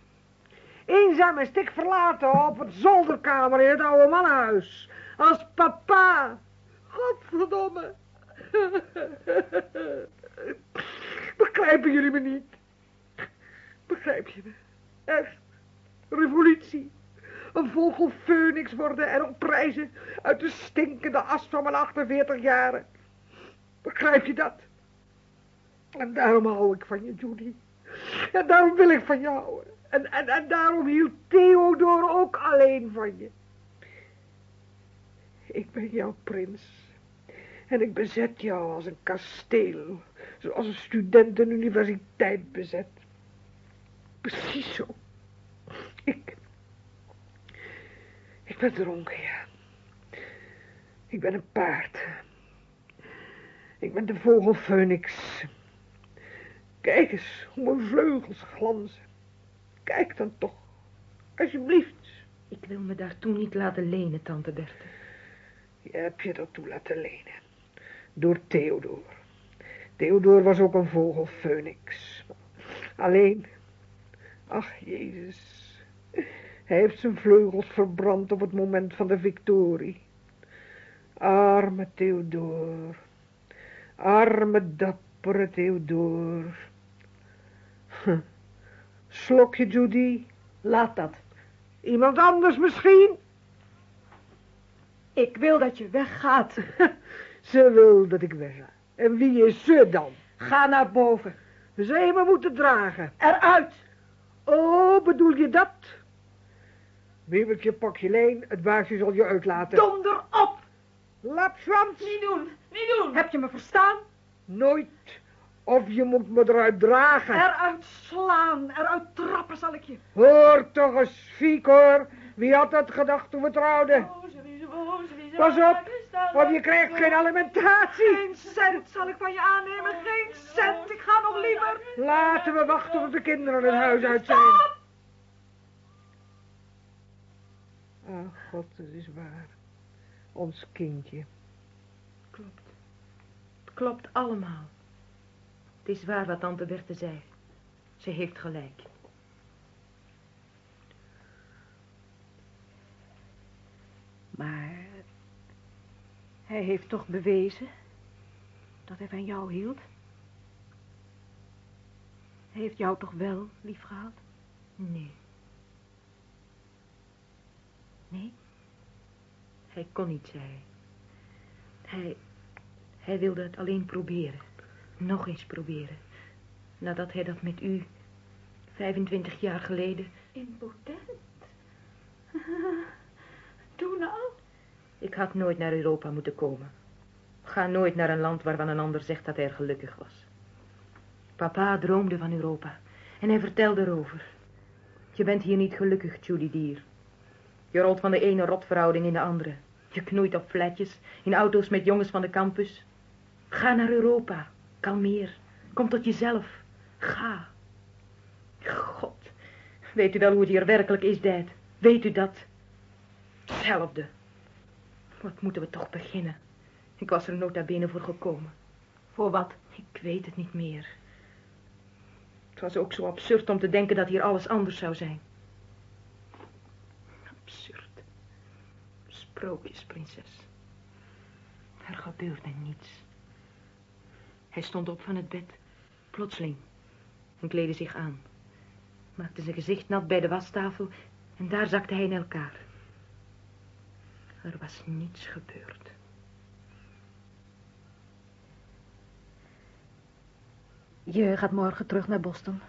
Speaker 3: Eenzaam en stik verlaten op het zolderkamer in het oude mannenhuis. Als papa. Godverdomme. Begrijpen jullie me niet? Begrijp je me? Echt. Revolutie. Een vogel phoenix worden en opprijzen uit de stinkende as van mijn 48 jaren. Begrijp je dat? En daarom hou ik van je, Judy. En daarom wil ik van jou. En, en, en daarom hield Theodor ook alleen van je. Ik ben jouw prins. En ik bezet jou als een kasteel. Zoals een student een universiteit bezet. Precies zo. Ik... Ik ben dronken, ja. Ik ben een paard. Ik ben de vogel Phoenix. Kijk eens hoe mijn vleugels glanzen. Kijk dan toch. Alsjeblieft.
Speaker 5: Ik wil me daartoe niet laten lenen, tante Berthe.
Speaker 3: Je hebt je daartoe laten lenen. Door Theodor. Theodor was ook een vogel Phoenix. Alleen, ach Jezus, hij heeft zijn vleugels verbrand op het moment van de victorie. Arme Theodor. Arme dappere Theodor. Hm. Slokje, Judy.
Speaker 6: Laat dat.
Speaker 3: Iemand anders misschien?
Speaker 6: Ik wil dat je weggaat.
Speaker 3: Ze wil dat ik wegga. En wie is ze dan?
Speaker 6: Ga naar boven.
Speaker 3: Ze heeft me moeten dragen.
Speaker 6: Eruit.
Speaker 3: Oh, bedoel je dat? Wiebeltje, pak je leen. Het baasje zal je uitlaten.
Speaker 6: Donder op.
Speaker 3: Lapswans.
Speaker 2: Niet doen, niet doen.
Speaker 6: Heb je me verstaan?
Speaker 3: Nooit. Of je moet me eruit dragen.
Speaker 6: Eruit slaan, eruit trappen zal ik je.
Speaker 3: Hoor toch eens, Fiekor. Wie had dat gedacht toen we trouwden? Pas op, of je krijgt geen alimentatie.
Speaker 6: Geen cent zal ik van je aannemen, geen cent. Ik ga nog liever.
Speaker 3: Laten we wachten tot de kinderen het huis uit zijn. Ach, God, het is waar. Ons kindje.
Speaker 5: Klopt. Het klopt allemaal. Het is waar wat tante Berthe zei. Ze heeft gelijk.
Speaker 6: Maar hij heeft toch bewezen dat hij van jou hield? Hij heeft jou toch wel lief gehad?
Speaker 5: Nee.
Speaker 6: Nee?
Speaker 5: Hij kon niet, zei hij. Hij, hij wilde het alleen proberen. Nog eens proberen. Nadat hij dat met u, 25 jaar geleden...
Speaker 2: Impotent. Toen al?
Speaker 5: Ik had nooit naar Europa moeten komen. Ga nooit naar een land waarvan een ander zegt dat hij er gelukkig was. Papa droomde van Europa en hij vertelde erover. Je bent hier niet gelukkig, Judy Dier. Je rolt van de ene rotverhouding in de andere. Je knoeit op flatjes, in auto's met jongens van de campus. Ga naar Europa. Kalmeer. Kom tot jezelf. Ga. God. Weet u wel hoe het hier werkelijk is, Dad? Weet u dat? Hetzelfde. Wat moeten we toch beginnen? Ik was er nota bene voor gekomen.
Speaker 6: Voor wat?
Speaker 5: Ik weet het niet meer. Het was ook zo absurd om te denken dat hier alles anders zou zijn. Absurd. Sprookjes, prinses. Er gebeurde niets. Hij stond op van het bed, plotseling, en kleedde zich aan. Maakte zijn gezicht nat bij de wastafel en daar zakte hij in elkaar. Er was niets gebeurd.
Speaker 6: Je gaat morgen terug naar Boston.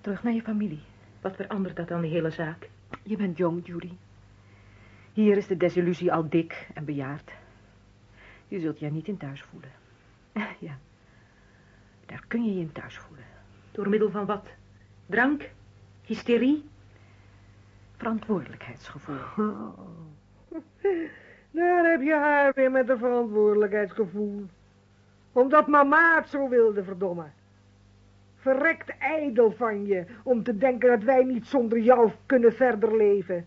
Speaker 6: Terug naar je familie.
Speaker 5: Wat verandert dat aan de hele zaak?
Speaker 6: Je bent jong, Judy. Hier is de desillusie al dik en bejaard. Je zult je er niet in thuis voelen. Ja, daar kun je je in thuis voelen.
Speaker 5: Door middel van wat? Drank? Hysterie?
Speaker 6: Verantwoordelijkheidsgevoel.
Speaker 3: Daar heb je haar weer met een verantwoordelijkheidsgevoel. Omdat mama het zo wilde, verdomme. Verrekt ijdel van je om te denken dat wij niet zonder jou kunnen verder leven.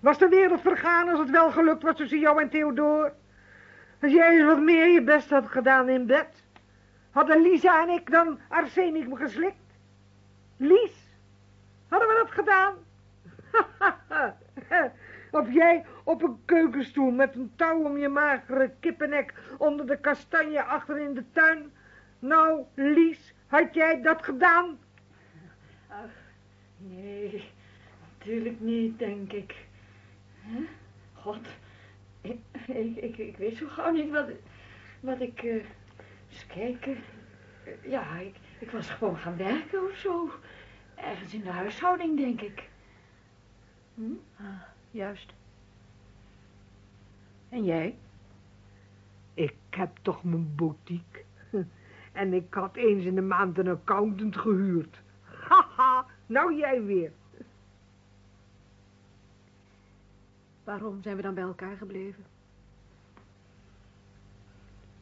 Speaker 3: Was de wereld vergaan als het wel gelukt was tussen jou en Theodor? Als jij eens wat meer je best had gedaan in bed, hadden Lisa en ik dan arsenicum geslikt? Lies, hadden we dat gedaan? Of jij op een keukenstoel met een touw om je magere kippennek onder de kastanje achter in de tuin? Nou, Lies, had jij dat gedaan?
Speaker 2: Nee, natuurlijk niet, denk ik. Hè? God, ik, ik, ik, ik weet zo gauw niet wat, wat ik... eh eens kijken. Ja, ik, ik was gewoon gaan werken of zo. Ergens in de huishouding, denk ik.
Speaker 6: Ah, juist. En jij?
Speaker 3: Ik heb toch mijn boutique. En ik had eens in de maand een accountant gehuurd. Haha, nou jij weer.
Speaker 6: Waarom zijn we dan bij elkaar gebleven?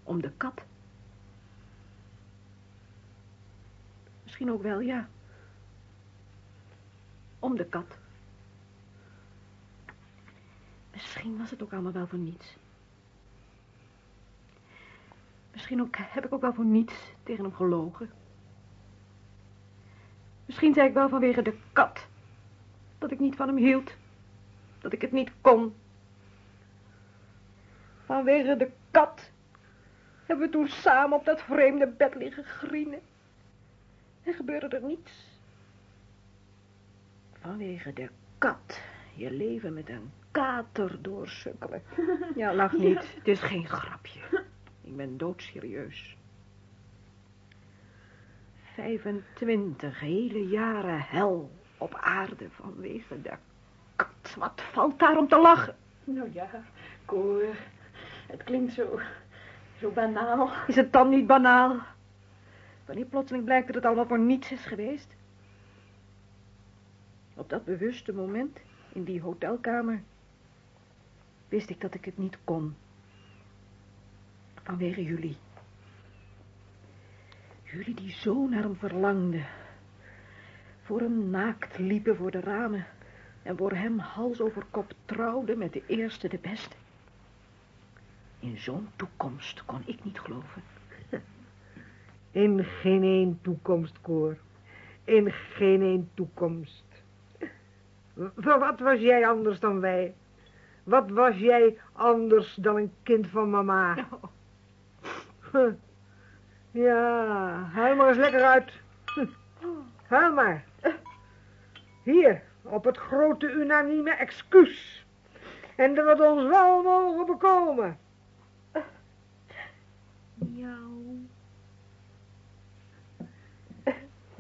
Speaker 6: Om de kat. Misschien ook wel, ja. Om de kat. Misschien was het ook allemaal wel voor niets. Misschien ook, heb ik ook wel voor niets tegen hem gelogen. Misschien zei ik wel vanwege de kat. Dat ik niet van hem hield. Dat ik het niet kon. Vanwege de kat hebben we toen samen op dat vreemde bed liggen grienen. En gebeurde er niets. Vanwege de kat je leven met een kater doorsukkelen. Ja, lach niet. Het is geen grapje. Ik ben doodserieus. 25 hele jaren hel op aarde vanwege de kat. Wat valt daar om te lachen?
Speaker 2: Nou ja, Cor. Het klinkt zo... zo banaal.
Speaker 6: Is het dan niet banaal? Wanneer plotseling blijkt dat het allemaal voor niets is geweest? Op dat bewuste moment, in die hotelkamer, wist ik dat ik het niet kon. Vanwege jullie. Jullie die zo naar hem verlangden. Voor hem naakt liepen voor de ramen. En voor hem hals over kop trouwden met de eerste de beste. In zo'n toekomst kon ik niet geloven.
Speaker 3: In geen één toekomst, Koor. In geen één toekomst. Voor wat was jij anders dan wij? Wat was jij anders dan een kind van mama? Huh. Ja, huil maar eens lekker uit. Huh. Huil maar. Hier, op het grote unanieme excuus. En dat we ons wel mogen bekomen.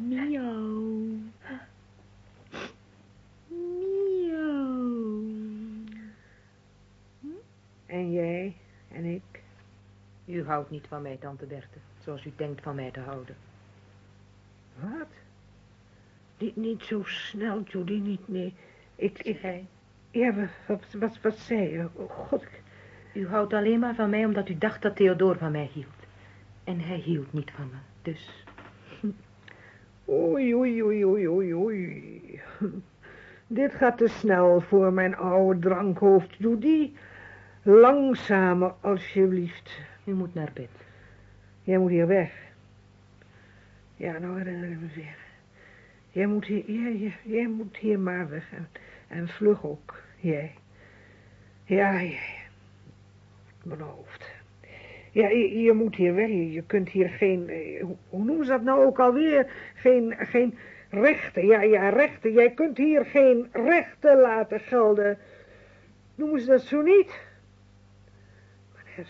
Speaker 5: Miauw. Miauw.
Speaker 3: En jij en ik.
Speaker 5: U houdt niet van mij, tante Berthe, zoals u denkt van mij te houden.
Speaker 3: Wat? Niet, niet zo snel, Judy, niet, nee. Ik, ik...
Speaker 5: Hij.
Speaker 3: Ja, wat, wat, wat, zei je? Oh, god,
Speaker 5: U houdt alleen maar van mij omdat u dacht dat Theodor van mij hield. En hij hield niet van me, dus...
Speaker 3: Oei, oei, oei, oei, oei, oei. Dit gaat te snel voor mijn oude drankhoofd, Judy. Langzamer, alsjeblieft.
Speaker 5: U moet naar bed.
Speaker 3: Jij moet hier weg. Ja, nou herinner ik me weer. Jij moet hier, jij, jij, jij moet hier maar weg. En, en vlug ook, jij. Ja, jij. Mijn hoofd. Ja, je, moet hier weg. Je, kunt hier geen, eh, hoe, noemen ze dat nou ook alweer? Geen, geen rechten. Ja, ja, rechten. Jij kunt hier geen rechten laten gelden. Noemen ze dat zo niet? Maar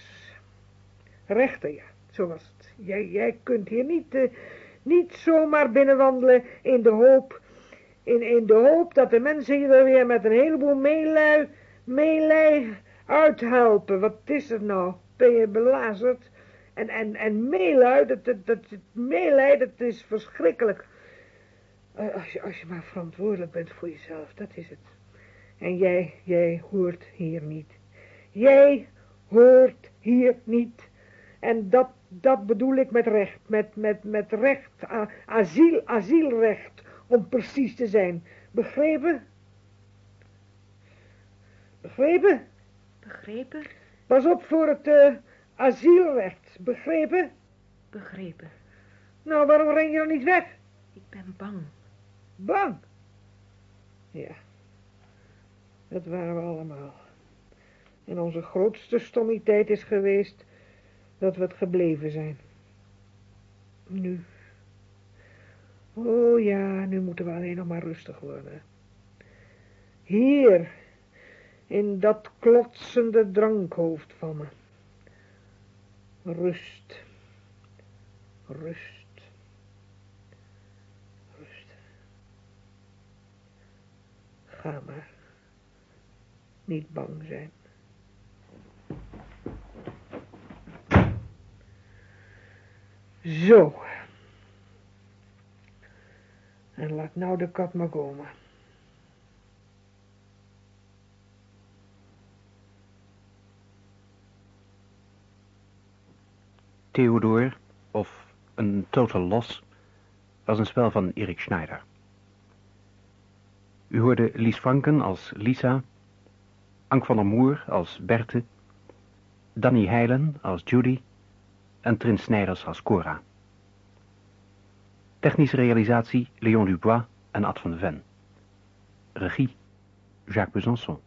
Speaker 3: rechten, ja. Zo was het. Jij, jij kunt hier niet, eh, niet zomaar binnenwandelen in de hoop... In, in de hoop dat de mensen je er weer met een heleboel meelui, meelij uithelpen. Wat is het nou? Ben je belazerd? En, en, en meelui, dat, dat, is verschrikkelijk. Eh, Als je, als je maar verantwoordelijk bent voor jezelf, dat is het. En jij, jij hoort hier niet. Jij hoort hier niet. En dat, dat bedoel ik met recht, met, met, met recht, asiel, asielrecht, om precies te zijn. Begrepen? Begrepen?
Speaker 5: Begrepen?
Speaker 3: Pas op voor het eh, asielrecht. Begrepen?
Speaker 5: Begrepen.
Speaker 3: Nou, waarom ren je dan niet weg?
Speaker 5: Ik ben bang.
Speaker 3: Bang. Ja. Dat waren we allemaal. En onze grootste stommiteit is geweest dat we het gebleven zijn. Nu. Oh ja, nu moeten we alleen nog maar rustig worden. Hier, in dat klotsende drankhoofd van me. Rust. Rust. Rust. Ga maar. Niet bang zijn. Zo. En laat nou de kat maar komen.
Speaker 1: Theodor, of Een Total Loss, was een spel van Erik Schneider. U hoorde Lies Franken als Lisa, Ank van der Moer als Berthe, Danny Heilen als Judy en Trin Snijders als Cora. Technische realisatie Leon Dubois en Ad van de Ven. Regie Jacques Besançon.